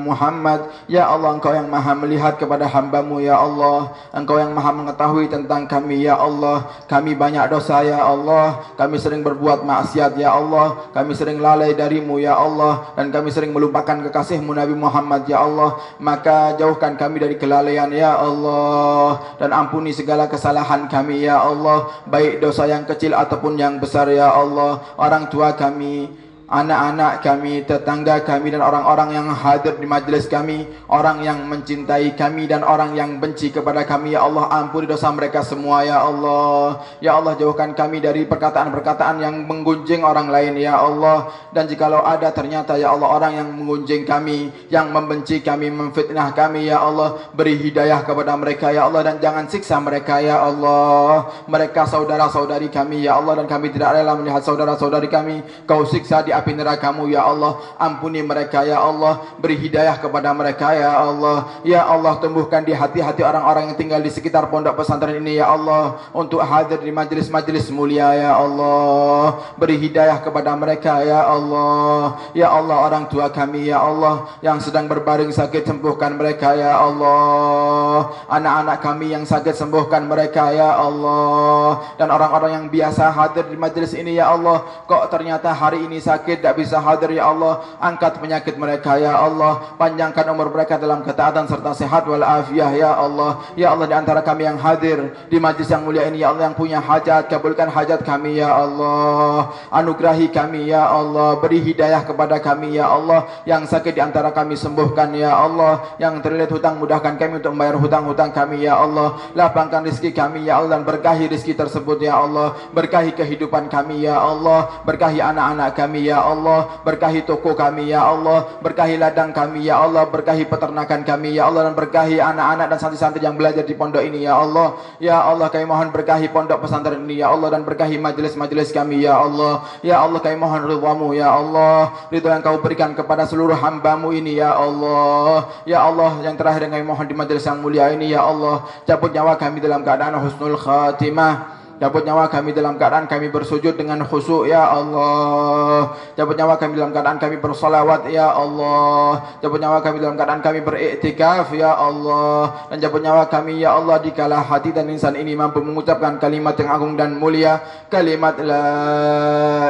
Speaker 1: Muhammad. Ya Allah engkau yang maha melihat kepada hambamu ya Allah. Engkau yang maha mengetahui tentang kami ya Allah. Kami banyak dosa ya Allah. Kami sering berbuat maksiat ya Allah. Kami sering lalai darimu ya Allah. Dan kami sering melupakan kekasihmu Nabi Muhammad ya Allah. Maka jauhkan kami dari kelalaian ya Allah. Dan ampuni segala kesalahan kami ya Allah. Baik dosa yang kecil ataupun yang besar ya Allah. Orang tua kami anak-anak kami, tetangga kami dan orang-orang yang hadir di majlis kami, orang yang mencintai kami dan orang yang benci kepada kami ya Allah ampuni dosa mereka semua ya Allah. Ya Allah jauhkan kami dari perkataan-perkataan yang menggunjing orang lain ya Allah dan jikalau ada ternyata ya Allah orang yang menggunjing kami, yang membenci kami, memfitnah kami ya Allah, beri hidayah kepada mereka ya Allah dan jangan siksa mereka ya Allah. Mereka saudara-saudari kami ya Allah dan kami tidak rela melihat saudara-saudari kami kau siksa di api nerakamu ya Allah. Ampuni mereka ya Allah. Beri hidayah kepada mereka ya Allah. Ya Allah tumbuhkan di hati-hati orang-orang yang tinggal di sekitar pondok pesantren ini ya Allah. Untuk hadir di majlis-majlis mulia ya Allah. Beri hidayah kepada mereka ya Allah. Ya Allah orang tua kami ya Allah yang sedang berbaring sakit sembuhkan mereka ya Allah. Anak-anak kami yang sakit sembuhkan mereka ya Allah. Dan orang-orang yang biasa hadir di majlis ini ya Allah kok ternyata hari ini sakit sakit tidak bisa hadir ya Allah angkat penyakit mereka ya Allah panjangkan umur mereka dalam ketaatan serta sehat walafiat ya Allah ya Allah di antara kami yang hadir di majlis yang mulia ini ya Allah yang punya hajat kabulkan hajat kami ya Allah anugerahi kami ya Allah beri hidayah kepada kami ya Allah yang sakit di antara kami sembuhkan ya Allah yang terlilit hutang mudahkan kami untuk membayar hutang-hutang kami ya Allah lapangkan rezeki kami ya Allah dan berkahi rezeki tersebut ya Allah berkahi kehidupan kami ya Allah berkahi anak-anak kami ya Allah berkahi toko kami ya Allah. Berkahi ladang kami ya Allah. Berkahi peternakan kami ya Allah. Dan berkahi anak-anak dan santri-santri yang belajar di pondok ini ya Allah. Ya Allah kami mohon berkahi pondok pesantren ini ya Allah. Dan berkahi majelis-majelis kami ya Allah. Ya Allah kami mohon ridhamu ya Allah. Ridha yang kau berikan kepada seluruh hambamu ini ya Allah. Ya Allah yang terakhir yang kami mohon di majelis yang mulia ini ya Allah. Cabut nyawa kami dalam keadaan husnul khatimah Cabut nyawa kami dalam keadaan kami bersujud dengan khusyuk ya Allah. Cabut nyawa kami dalam keadaan kami bersolawat ya Allah. Cabut nyawa kami dalam keadaan kami beriktikaf ya Allah. Dan cabut nyawa kami ya Allah di kala hati dan insan ini mampu mengucapkan kalimat yang agung dan mulia. Kalimat la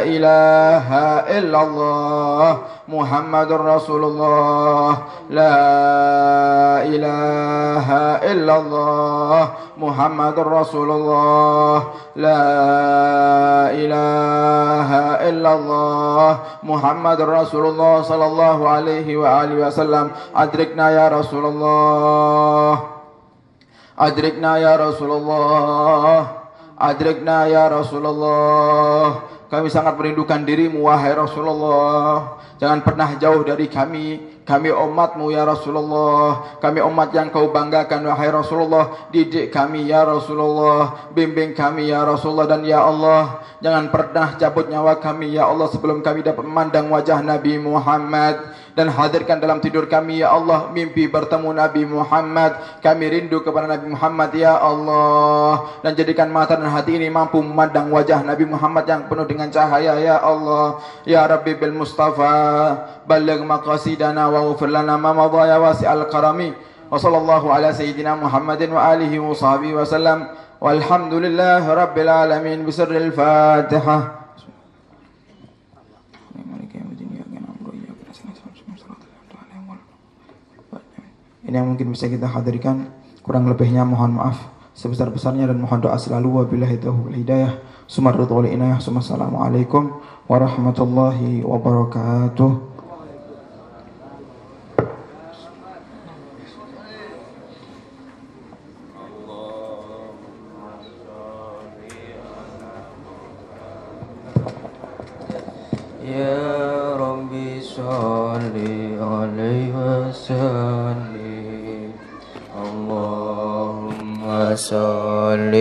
Speaker 1: ilaha illallah Muhammadur Rasulullah. La ilaha illallah Muhammadur Rasulullah. لا إله إلا الله. محمد رسول الله صلى الله عليه وآله وسلم. أدركنا يا رسول الله. أدركنا يا رسول الله. أدركنا يا رسول الله. Kami sangat merindukan dirimu wahai Rasulullah. Jangan pernah jauh dari kami. Kami umatmu ya Rasulullah. Kami umat yang kau banggakan wahai Rasulullah. Didik kami ya Rasulullah. Bimbing kami ya Rasulullah. Dan ya Allah Jangan pernah cabut nyawa kami ya Allah Sebelum kami dapat memandang wajah Nabi Muhammad Dan hadirkan dalam tidur kami ya Allah Mimpi bertemu Nabi Muhammad Kami rindu kepada Nabi Muhammad ya Allah Dan jadikan mata dan hati ini mampu memandang wajah Nabi Muhammad Yang penuh dengan cahaya ya Allah Ya Rabbi bil Mustafa بلغ مقاصدنا واغفر لنا ما مضى يا واسع الكرم وصلى الله على سيدنا محمد وآله وصحبه وسلم والحمد لله رب العالمين بسر الفاتحة Ini yang mungkin bisa kita hadirkan. Kurang lebihnya mohon maaf Sebesar-besarnya dan mohon doa selalu. Wabillahi taufiq hidayah. Sumarratu wal inayah warahmatullahi wabarakatuh